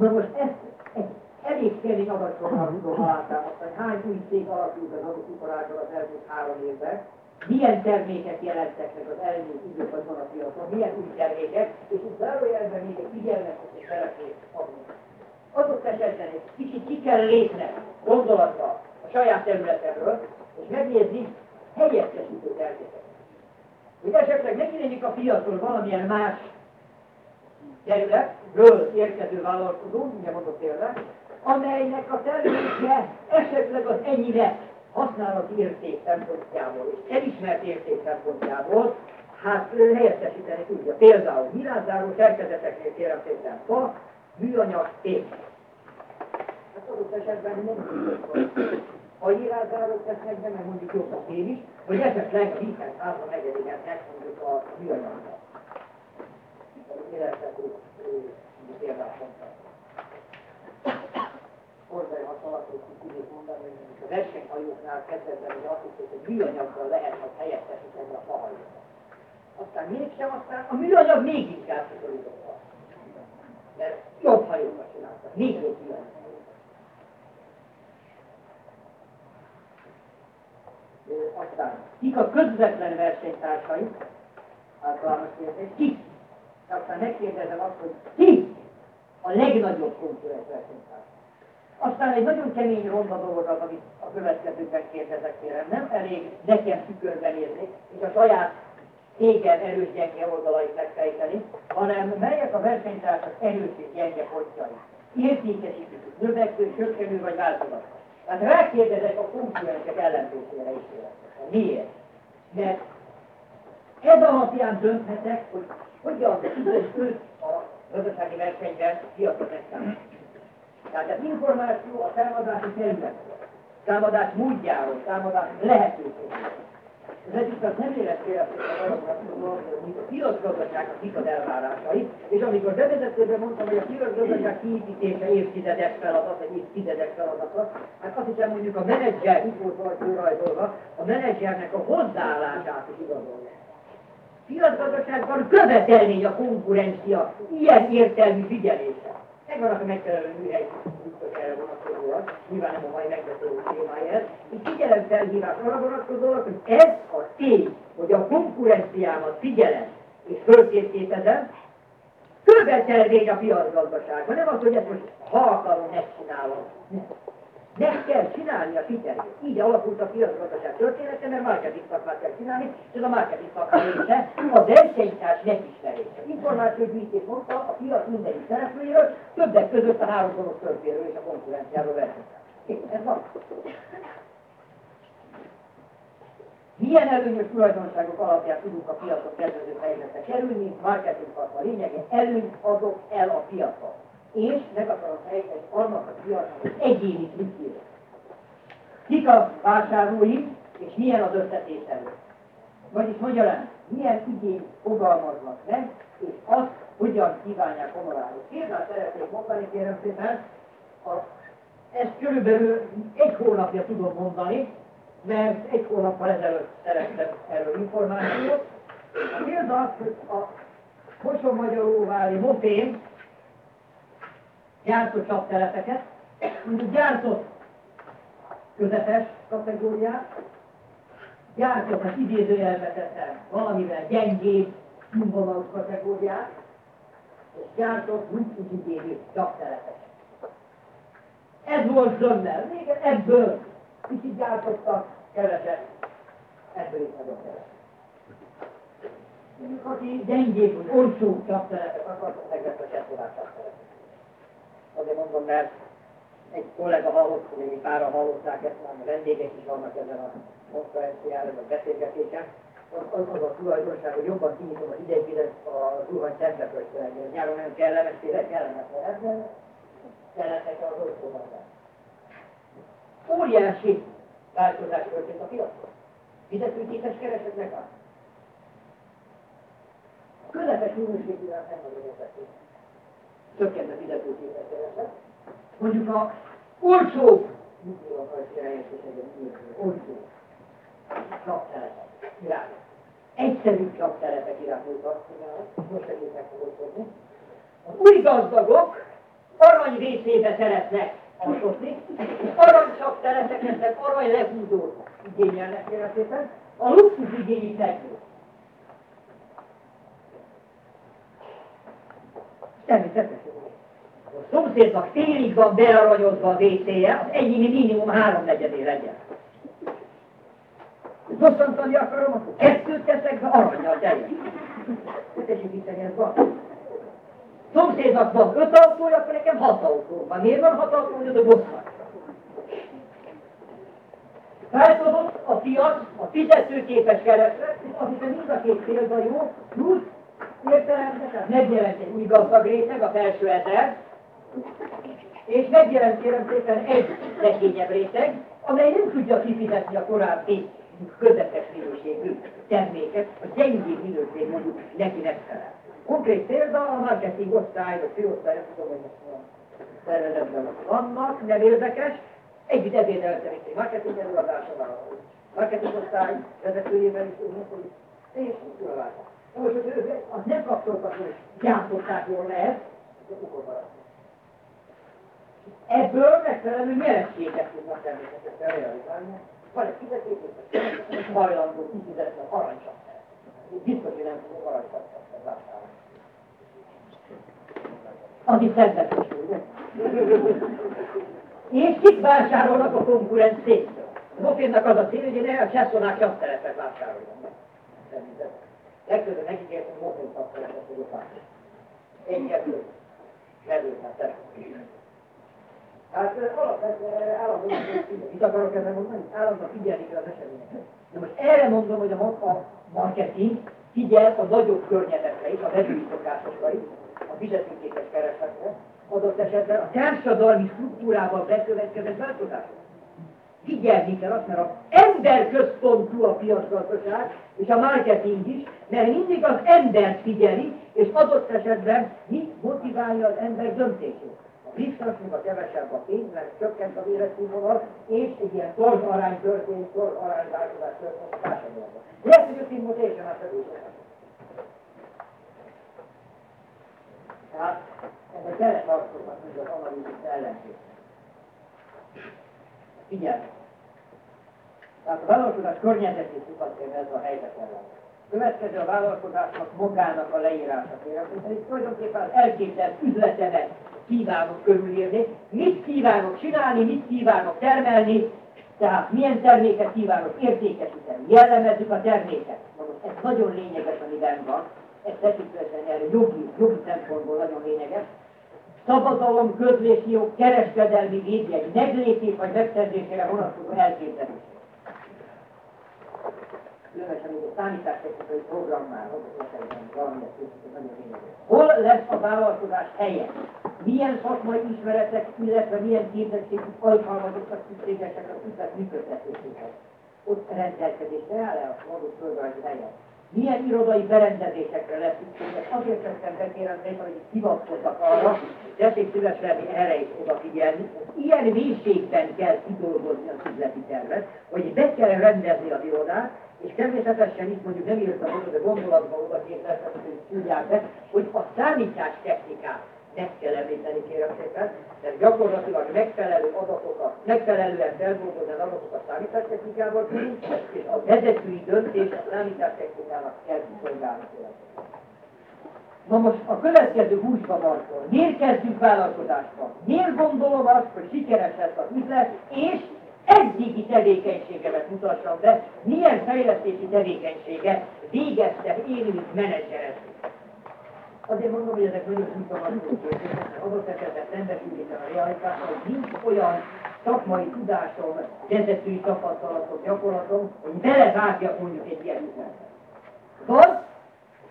Na most ezt egy elég kemény adatsorral tudom alátámasztani, hány új cég alakult az adott iparágban az elmúlt három évben, milyen termékek jelentek meg az elmúlt időszakban a piacon, milyen új termékek, és itt zárójelben még egy figyelmeztető szeretnék adni. Adott esetben egy kicsit ki kell lépnek gondolatra a saját területemről, és megnézni helyettesítő termékeket. Hogy esetleg megjelenik a piacon valamilyen más területről érkező vállalkozó, mindjárt mondok például, amelynek a terméke esetleg az ennyire használati érték szempontjából és elismert érték szempontjából, hát helyettesíteni tudja. Például nyilázzáró szerkezeteknél kérem szépen fa, műanyag, ték. Hát adott esetben nem a írázárok tesznek be, meg mondjuk jobb a fél is, vagy esetleg a vízhez házba negyediketnek mondjuk a műanyagnak. Életető példát mondtam oldali használatot tudnék mondani, hogy a versenyhajóknál kezdetben hogy azt hiszem, hogy műanyaggal lehet majd helyettesíteni a fahajókat. Aztán mégsem, aztán a műanyag még inkább szigorította. Mert jobb hajókat csináltak, még jobb műanyag. Aztán kik a közvetlen versenytársai, általános kérdés, kik? Aztán megkérdezem azt, hogy ki a legnagyobb konkurens versenytárs. Aztán egy nagyon kemény ronda dolog az, amit a következőkben kérdezek kérem. Nem elég nekem tükörbe nézni, és a saját égen erős gyenge oldalait megfejteni, hanem melyek a versenytársak erős és gyenge pontjai. Értékesítjük, növekvő, csökkenő vagy változatos. Tehát rákérdezek a konkurensek ellentésére is Miért? Mert ez alapján dönthetek, hogy hogyan tudom őt a gazdasági versenyben megszállni. Tehát az információ a támadási terület, támadás módjáról, támadás lehetőségéről. Az egyik az nem éreztél mint a piacgazdaságnak mik az elvárásai, és amikor bevezetőben mondtam, hogy a piacgazdaság kiépítése évtizedes feladat, vagy évtizedes feladata, hát azt hiszem mondjuk a menedzser, itt volt rajzolva, a menedzsernek a hozzáállását is igazolja. Piacgazdaságban követelmény a konkurencia ilyen értelmű figyelése megvannak a megfelelő műhely erre vonatkozóan, nyilván nem a mai megbeszélő témája így figyelemfelhívás arra vonatkozóan, hogy ez a tény, hogy a konkurenciámat figyelem és fölkészítezem, követelmény a piacgazdaságban. Nem az, hogy ezt most ha akarom, megcsinálom. Meg kell csinálni a hitelét. Így alakult a piacgazdaság története, mert marketing szakmát kell csinálni, és ez a marketing szakma része a versenytárs megismerése. Információgyűjtés mondta a piac mindegyik szereplőjéről, többek között a három dolog történről és a konkurenciáról versenytárs. Ez van. Milyen előnyös tulajdonságok alapján tudunk a piacon kedvező helyzetre kerülni? Marketing szakma lényege, előnyt adok el a piacon és meg akarom fejteni annak a az egyéni trükkjét. Kik a vásárlói, és milyen az összetételő. Vagyis magyarán, milyen igény fogalmaznak meg, és azt hogyan kívánják honorálni. Példát szeretnék mondani, kérem szépen, a, ezt körülbelül egy hónapja tudom mondani, mert egy hónappal ezelőtt szerettem erről információt. A példa az, hogy a Koson-Magyaróvári Mopén gyártott csaptelepeket, mondjuk gyártott közepes kategóriát, gyártott az idézőjelbe tettem valamivel gyengébb színvonalú kategóriát, és gyártott úgy igényű csaptelepeket. Ez volt zömmel. Még ebből kicsit gyártottak, keveset. Ebből is nagyon keveset. Mondjuk, aki gyengébb, olcsó csaptelepet akartak, meg lesz a csaptelepet. Azért mondom, mert egy kollega hallott, hogy még pára hallották ezt, már a vendégek is vannak ezen a konferencián, ezen a beszélgetésen, az, az, az a tulajdonság, hogy jobban kinyitom az idegvidet a zuhany szentlepösszeregén. Nyáron nem kellemes, tényleg kellemes lehet, de kellenek az olcsóban. Óriási változás történt a piacon. Fizetőképes keresetnek az. A közepes minőségűvel nem nagyon értették. Csökkent a fizetőképes kereset. Mondjuk a olcsó, mit tudom, hogy olcsó csaptelepek, irányok. Egyszerű csaptelepek irányultak, most egésznek fogok tudni. Az új gazdagok arany részébe szeretnek alkotni, aranysak telepeket, arany lehúzót igényelnek életében, a luxus igényi fekvő. Természetesen. A szomszédnak félig van bearanyozva a WC-je, az egyéni minimum háromnegyedé legyen. Bosszantani akarom, akkor kettőt teszek be, aranyjal teljen. Tessék ez van. Szomszédnak van öt autója, akkor nekem hat autó van. Miért van hat autó, hogy a bosszant? Feltudott a piac a fizetőképes kereslet, azt hiszem mind a két példa jó, plusz megjelent egy új gazdag réteg, a felső ezer, és megjelent kérem szépen egy legényebb réteg, amely nem tudja kifizetni a korábbi közepes minőségű terméket, a gyengébb minőség mondjuk neki megfelel. Konkrét példa a marketing osztály, vagy főosztály, nem tudom, hogy most szervezetben vannak, nem érdekes, együtt ebédeltem itt egy marketing előadása van, marketing osztály vezetőjével is, és Most az ő, az nem kapcsoltak, hogy gyártották volna ezt, de ukorban Ebből megfelelő nyerességet tudnak természetesen realizálni. Van egy fizetését, hajlandó kifizetni aranycsap. Biztos, hogy nem tudok aranycsap vásárolni. Ami szentletes, És kik vásárolnak a konkurenc széttől? Az a cél, hogy én a Cseszonák csaptelepet vásároljam meg. Legközelebb nekik értem, hogy opén csaptelepet fogok vásárolni. Egyetlen. Kedvőt már Hát alapvetően állandóan, mit akarok ezzel mondani? Állandóan figyelni kell az eseményeket. De most erre mondom, hogy a, marketing figyel a nagyobb környezetre is, a vevői szokásokra is, a fizetőképes keresletre, adott esetben a társadalmi struktúrával bekövetkezett változások. Figyelni kell azt, mert az emberközpontú a piacgazdaság, és a marketing is, mert mindig az embert figyeli, és adott esetben mi motiválja az ember döntését biztos, még a kevesebb a pénz, mert csökkent az életszínvonal, és egy ilyen torz arány történt, torz arányváltozás történt a társadalomban. Lehet, hogy a Timothésen a. Tehát ennek kellett tartoznak, mint az analízis ellenség. Figyelj! Tehát a vállalkozás környezetét tudhatja ez a helyzet ellen. Következő a vállalkozásnak magának a leírása kérem, hiszen tulajdonképpen az elképzelt üzletemet kívánok körülírni, mit kívánok csinálni, mit kívánok termelni, tehát milyen terméket kívánok értékesíteni, jellemezzük a terméket. Most ez nagyon lényeges, amiben van, ez tekintően erre jogi, jogi szempontból nagyon lényeges. Szabadalom, közlési jog, kereskedelmi védjegy, meglépés vagy megszerzésére vonatkozó elképzelés különösen a számítástechnikai programnál, valamilyen nagyon lényeges. Hol lesz a vállalkozás helye? Milyen szakmai ismeretek, illetve milyen képzettségű alkalmazottak szükségesek az üzlet működtetéséhez? Ott rendelkezésre áll-e a adott földrajzi helyen? Milyen irodai berendezésekre lesz szükséges? Azért tettem be szépen, hogy hivatkoztak arra, tessék szívesen erre is odafigyelni. Ilyen mélységben kell kidolgozni az üzleti tervet, hogy be kell rendezni az irodát, és természetesen itt mondjuk nem írtam oda, de gondolatban oda képzeltem, hogy tudják be, hogy a számítás technikát meg kell említeni, kérem szépen, mert gyakorlatilag megfelelő adatokat, megfelelően feldolgozni adatokat számítástechnikával és a vezetői döntés a számítástechnikának kell szolgálni. Na most a következő húsba markol. Miért kezdjük vállalkozásba? Miért gondolom azt, hogy sikeres lesz az üzlet, és eddigi tevékenységemet mutassam be, milyen fejlesztési tevékenysége végezte én, mint menedzserezni. Azért mondom, hogy ezek nagyon kérdések, mert adott esetben szembesülésen a realitással, hogy nincs olyan szakmai tudásom, vezetői tapasztalatom, gyakorlatom, hogy belevágjak mondjuk egy ilyen üzletbe. Vagy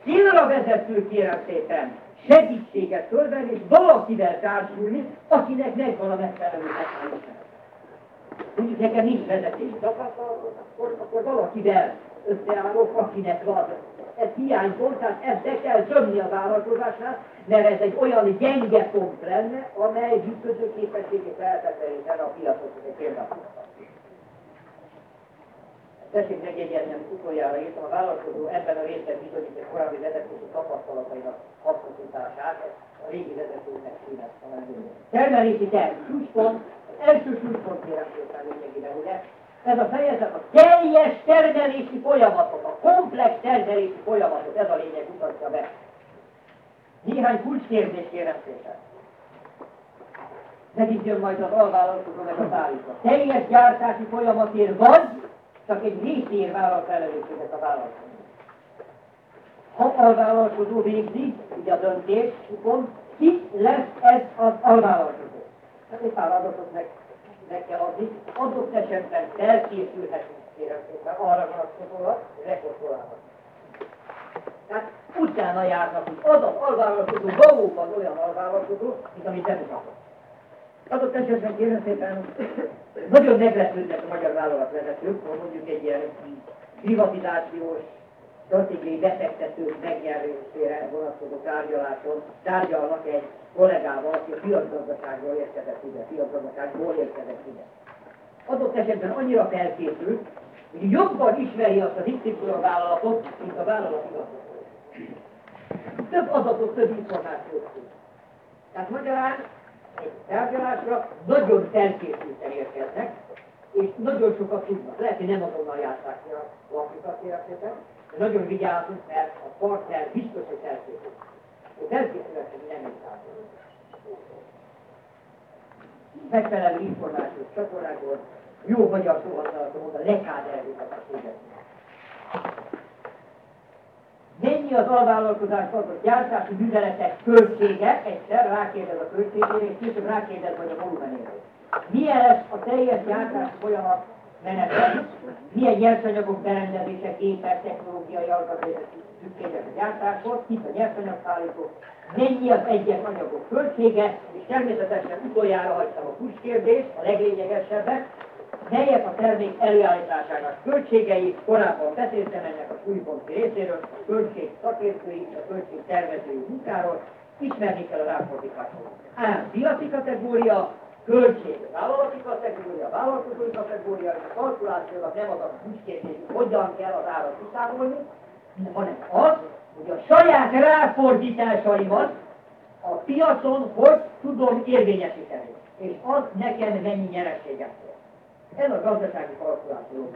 célra vezető kérem szépen segítséget fölvenni, és valakivel társulni, akinek megvan a megfelelő hatályos Mondjuk nekem nincs vezetés tapasztalatom, akkor, akkor valakivel összeállok, akinek van ez hiánypont, tehát ezt kell tömni a vállalkozásnál, mert ez egy olyan gyenge pont lenne, amely működő képességét feltetlenítene a piacot, hogy példát Tessék megjegyezni, utoljára írtam, a vállalkozó ebben a részben bizonyítja korábbi vezetői tapasztalatainak hasznosítását, a régi vezetőnek színes Termelési terv, csúcspont, az első csúcspont kérem szépen lényegében, ugye? Ez a fejezet a teljes termelési folyamatot, a komplex termelési folyamatot, ez a lényeg mutatja be. Néhány kulcskérdés kérem szépen. Megint jön majd az alvállalkozó meg a szállítva. Teljes gyártási folyamatért vagy, csak egy részér vállal felelősséget a vállalkozó. Ha alvállalkozó végzi, ugye a döntés, ki lesz ez az alvállalkozó? Hát egy pár adatot meg kell adni, adott esetben felkészülhetünk kérem szépen arra vonatkozólag, hogy rekordolálnak. Tehát utána járnak, hogy az az alvállalkozó valóban olyan alvállalkozó, mint amit bemutatott. Adott esetben kérem szépen, nagyon meglepődnek a magyar vállalatvezetők, hogy mondjuk egy ilyen privatizációs stratégiai befektetők megnyerésére vonatkozó tárgyaláson tárgyalnak egy kollégával, aki a piacgazdaságból érkezett ide, piacgazdaságból érkezett ide. Adott esetben annyira felkészült, hogy jobban ismeri azt az XY vállalatot, mint a vállalat igazgatója. Több adatot, több információt. Tehát magyarán egy tárgyalásra nagyon felkészülten érkeznek, és nagyon sokat tudnak. Lehet, hogy nem azonnal játszák ki a de nagyon vigyázunk, mert a partner biztos, hogy felkészül. A felkészületlen nem százalék. Megfelelő információs csatornákból jó magyar szóhasználatom oda lekáderőket a Mennyi az alvállalkozás a gyártási műveletek költsége, egyszer rákérdez a költségére, és később rákérdez vagy a volumenére. Milyen lesz a teljes gyártási folyamat menete, milyen nyersanyagok berendezések, gépek, technológiai alkatrészek szükséges a gyártáshoz, kit a nyersanyagszállító, mennyi az egyes anyagok költsége, és természetesen utoljára hagytam a kulcskérdést, a leglényegesebbet, melyek a termék előállításának költségei, korábban beszéltem ennek a súlyponti részéről, a költség szakértői, a költség tervezői munkáról, ismerni kell a ráfordításokat. Ám piaci kategória, költség vállalati kategória, vállalkozói kategória, és a kalkulációnak nem az a kulcskérdés, hogy hogyan kell az árat kiszámolni, hanem az, hogy a saját ráfordításaimat a piacon hogy tudom érvényesíteni, és az nekem mennyi nyerességet kell. Ez a gazdasági kalkuláció.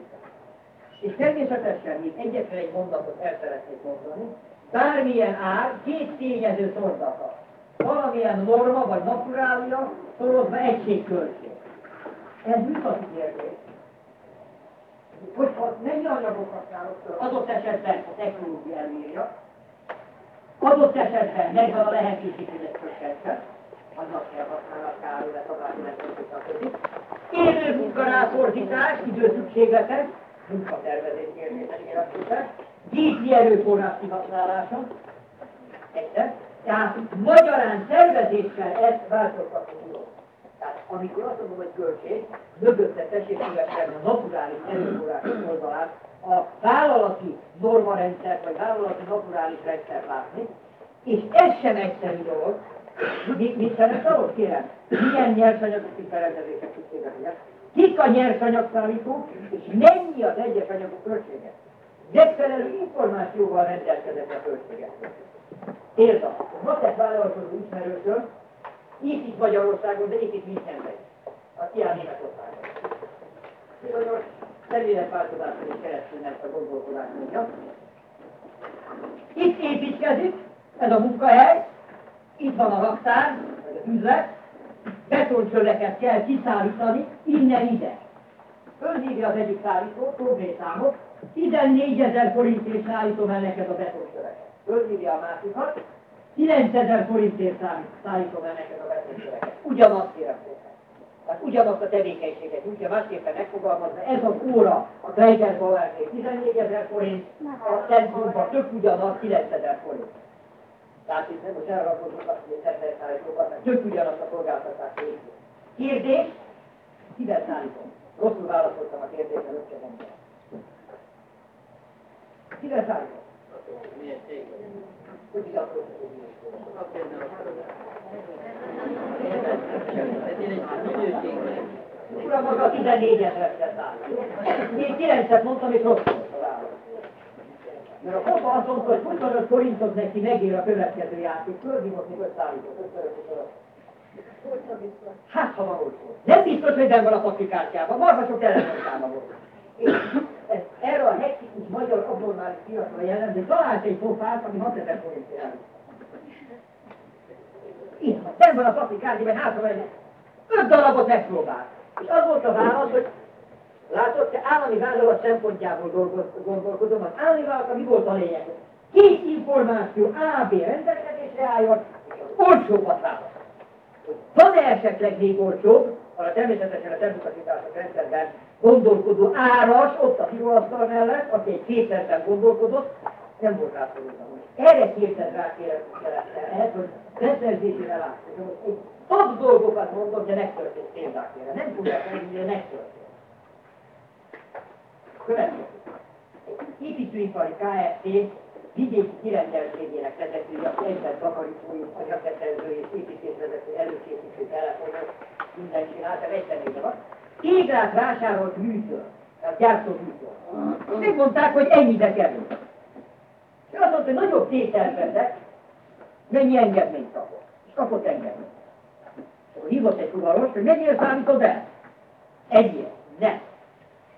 És természetesen még egyetlen egy mondatot el szeretnék mondani, bármilyen ár két tényező szorzakat valamilyen norma vagy naturália szorozva egységköltség. Ez műszaki kérdés. Hogyha mennyi anyagot használok föl, adott esetben a technológia elírja, adott esetben megvan a lehetőség, hogy egy csökkentse, annak kell használni a károlat, a stb. Élő munkaráfordítás, időszükségletek, munkatervezés életképes, gépi erőforrás kihasználása, egyszer, tehát magyarán szervezéssel ezt változtatni tudom. Tehát amikor azt mondom, hogy költség, mögötte tessék szívesen a naturális erőforrások oldalát, a vállalati normarendszert, vagy vállalati naturális rendszert látni, és ez sem egyszerű dolog. Mit, mit ahhoz kérem? Milyen nyersanyagok kifeledezések szükségesek? Kik a nyersanyagszállítók, és mennyi az egyes anyagok költsége? Megfelelő információval rendelkezett a költségekről. Példa, ma tett vállalkozó ismerősöm, itt Magyarországon, de itt Münchenben, a Kián Németországban. Bizonyos szemléletváltozáson is keresztül ment a gondolkodás mondja. Itt építkezik, ez a munkahely, itt van a raktár, vagy az üzlet, betoncsöveket kell kiszállítani innen ide. Fölhívja az egyik szállító, Tobré számot, 14 ezer forintért szállítom el neked a betoncsöveket. Fölhívja a másikat, 9 ezer forintért szállítom el neked a betoncsöveket. Ugyanazt kérem. Tehát ugyanazt a tevékenységet úgy másképpen megfogalmazva, ez az óra a Geigerbauernél 14 ezer forint, a centrumban tök ugyanaz 9 ezer forint. Tehát itt nem most elragadunk azt, hogy szervezetállítókat, mert tök ugyanazt a szolgáltatást végzik. Kérdés, kivel szállítom? Rosszul válaszoltam a kérdésre, ötcsegem. Kivel szállítom? Milyen cég? Uram, maga 14 ezeret száll. Én 9-et mondtam, és rossz. Mert a kopa azt mondta, hogy 25 forintot neki megér a következő játék. Földívott még összeállított, összeállított. Hát, ha van. Nem biztos, hogy nem van a paprikártyában, marha sok ellenőrzában volt. Erre a hektikus magyar abnormális piacra jellemző, talált egy pofát, ami 6000 forintért áll. Itt van, nem van a paprikártyában, hátra van Öt darabot megpróbált. És az volt a válasz, hogy Látod, te állami vállalat szempontjából gondolkodom, az állami vállalat mi volt a lényeg? Két információ A, B rendelkezésre álljon, olcsóbbat választ. Van-e esetleg még olcsóbb, arra természetesen a természetesítások rendszerben gondolkodó áras, ott a firóasztal mellett, aki egy kétszerben gondolkodott, nem volt rászorulva. Erre készed rá kellett, hogy beszerzésére látszódjon. Egy top dolgokat mondom, de megtörtént példák Nem tudják elmondani, de megtörtént. Következő. Építőipari KFT vidéki kirendeltségének vezetője, az egyben takarítói, agyaketelző és építésvezető előkészítő telefonok, minden csinál, de egyben van. Téglát vásárolt műtől, tehát gyártó műtől. Megmondták, hogy ennyibe kerül. És azt mondta, hogy nagyobb tételt vezet, mennyi engedményt kapott. És kapott engedményt. Akkor hívott egy fuvaros, hogy mennyire számítod el? Egyért. Nem.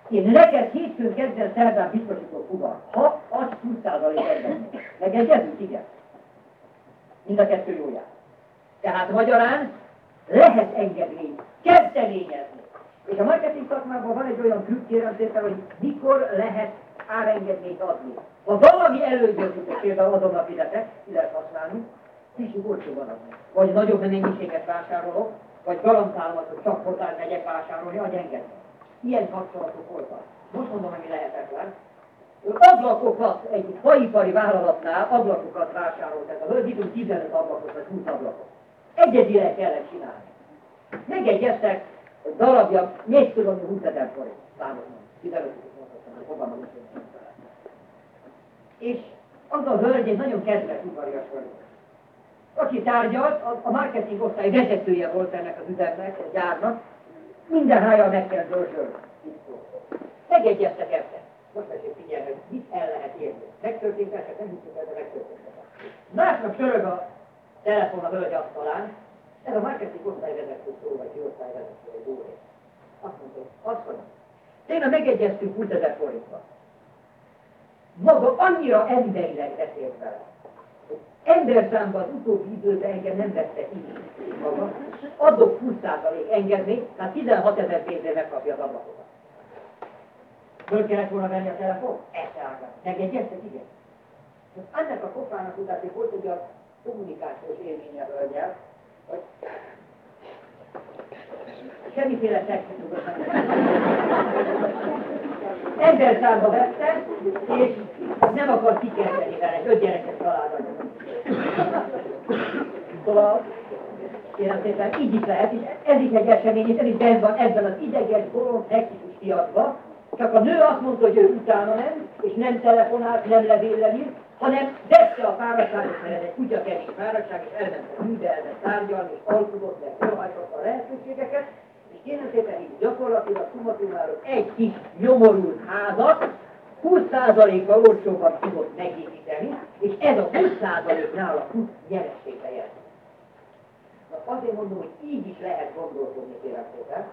Én neked hétfőn kezden szerdán biztosítok fuvar. Ha az 20% engedmény. Megegyezünk? Igen. Mind a kettő jó jár. Tehát magyarán lehet engedmény, kezdeményezni. És a marketing szakmában van egy olyan trükk, kérem szépen, hogy mikor lehet árengedményt adni. Ha valami előződik, például azonnal fizetek, ki lehet használni, kicsit olcsóban adni. Vagy nagyobb mennyiséget vásárolok, vagy garantálom azt, hogy csak hozzá megyek vásárolni, hogy engedni. Ilyen kapcsolatok voltak. Most mondom, ami lehetetlen. Ablakokat, egy faipari vállalatnál ablakokat vásárolt ez a hölgy, itt 15 ablakot, vagy 20 ablakot. Egyedileg kellett csinálni. Megegyeztek, darabja, még tudom, hogy 20 ezer forint számolni. 15 fogalmam És az a hölgy egy nagyon kedves udvarias hölgy. Aki tárgyalt, a, a marketing osztály vezetője volt ennek az üzemnek, a gyárnak, minden hájjal meg kell dörzsölni. Megegyeztek ebben. Most tessék figyelni, hogy mit el lehet érni. Megtörtént persze, nem el, de megtörtént. Másnap sörög a telefon a hölgy asztalán, ez a marketing osztályvezető szó, vagy osztályvezető, egy úr. Azt mondta, azt mondja, tényleg megegyeztünk 20 ezer forintba. Maga annyira emberileg beszélt vele, Emberszámban az utóbbi időben engem nem vette így maga. Adok 20% engedményt, tehát 16 ezer pénzre megkapja az ablakokat. Föl kellett volna venni a telefon? Ezt ágam. Megegyeztek? Igen. Most ennek a kopának után volt ugye a kommunikációs élménye hölgyel, hogy semmiféle technikus nem Ember számba vette, és nem akar kikerteni vele, öt gyereket családban. Szóval, kérem szépen, így is lehet, és ez is egy esemény, és ez is benne van ebben az ideges, bolond, hektikus piacban, csak a nő azt mondta, hogy ő utána nem, és nem telefonált, nem levéllel írt, hanem vette a fáradtságot, mert egy kutya kemény fáradtság, és elment a művelbe tárgyalni, és alkudott, meg felhajtotta a lehetőségeket, és kérem szépen így gyakorlatilag sumatumáról egy kis nyomorult házat, 20%-kal olcsóban tudott megépíteni, és ez a 20%-nál a tud nyerességbe jelent. Na azért mondom, hogy így is lehet gondolkodni kérem szépen,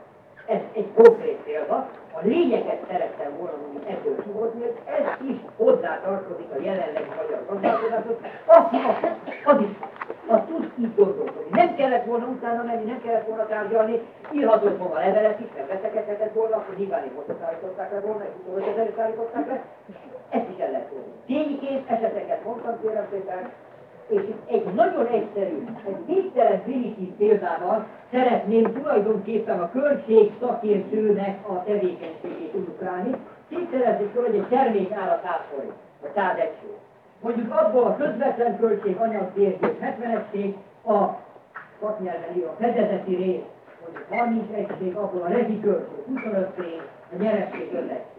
ez egy konkrét példa, a lényeget szerettem volna mondani ebből kihozni, hogy ez is hozzá tartozik a jelenlegi magyar gondolkodáshoz, aki az is, az tud így gondolkodni. Nem kellett volna utána menni, nem kellett volna tárgyalni, írhatott volna levelet is, meg veszekedhetett volna, akkor nyilván én hozzá szállították le volna, és 25 ezer szállították le, ezt is el lehet volna. Tényként eseteket mondtam, kérem szépen, és egy nagyon egyszerű, egy végtelen primitív példával szeretném tulajdonképpen a költség szakértőnek a tevékenységét illusztrálni. Tételezzük fel, hogy egy termék áll a 100 forint, a 100 egység. Mondjuk abból a közvetlen költség anyag bérgés 70 egység, a szaknyelven a fedezeti rész, mondjuk 30 egység, abból a rezsiköltség 25 pénz, a nyeresség 5 egység.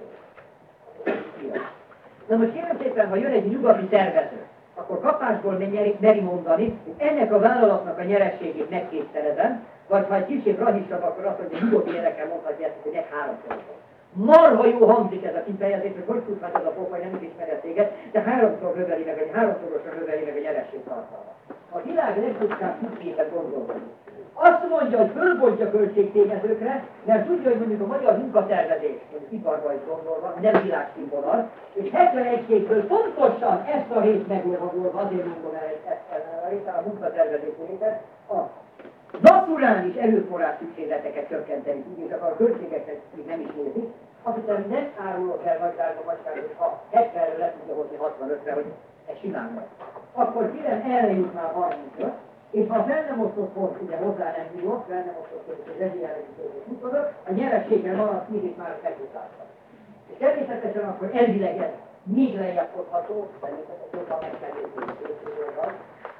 Na most kérem szépen, ha jön egy nyugati tervező, akkor kapásból meri, meri mondani, hogy ennek a vállalatnak a nyerességét megkétszerezem, vagy ha egy kicsit rahisabb, akkor azt mondja, hogy nyugodt érekkel mondhatja ezt, hogy egy háromszor. Marha jó hangzik ez a kifejezés, hogy hogy tudhat ez a hogy nem is ismered téged, de háromszor növeli meg, vagy háromszorosan növeli meg a nyereség tartalma. A világ legdurvább képet gondolkodik. Azt mondja, hogy fölbontja költségtényezőkre, mert tudja, hogy mondjuk a magyar munkatervezés, mondjuk iparba is gondolva, nem világszínvonal, és 70 egységből pontosan ezt a részt megolvagolva, azért mondom el ezt a részt, a munkatervezés részet, a naturális erőforrás szükségleteket csökkenteni, és akkor a költségeket még nem is nézik, azután nem árulok el nagyságba hogy ha 70-ről le tudja hozni 65-re, hogy ez simán meg. Akkor kérem, erre jut már 30 és ha fel nem osztott pont, ugye hozzá nem hívott, fel nem osztott pont, hogy ezért a nyerességre van, azt mindig már megutáltak. És természetesen akkor elvileg ez még lejjebb hozható, természetesen a megfelelő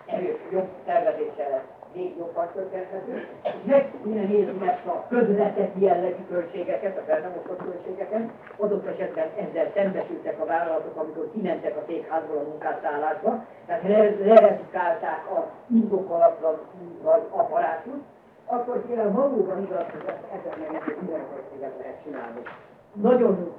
erős, jobb tervezéssel lesz még jobban csökkenthető, meg kéne ezt a közvetett jellegű költségeket, a fel nem osztott költségeket, adott esetben ezzel szembesültek a vállalatok, amikor kimentek a székházból a munkászállásba, tehát leredukálták a indokolatlan nagy apparátust, akkor kérem valóban igaz, hogy ezen meg minden költséget lehet csinálni. Nagyon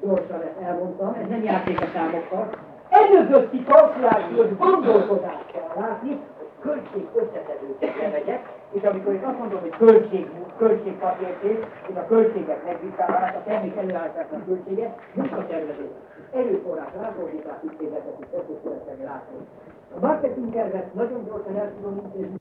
gyorsan ezt elmondtam, ez nem játék a számokkal. Előzötti kalkulációs gondolkodást kell látni, költség összetevőket megyek, és amikor én azt mondom, hogy költség, költségpapírték, és a költségek megvizsgálás, a termék előállításnak költsége, munkatervezés, erőforrás, ráfordítás intézetet is összes látni. A marketing tervet nagyon gyorsan el tudom intézni,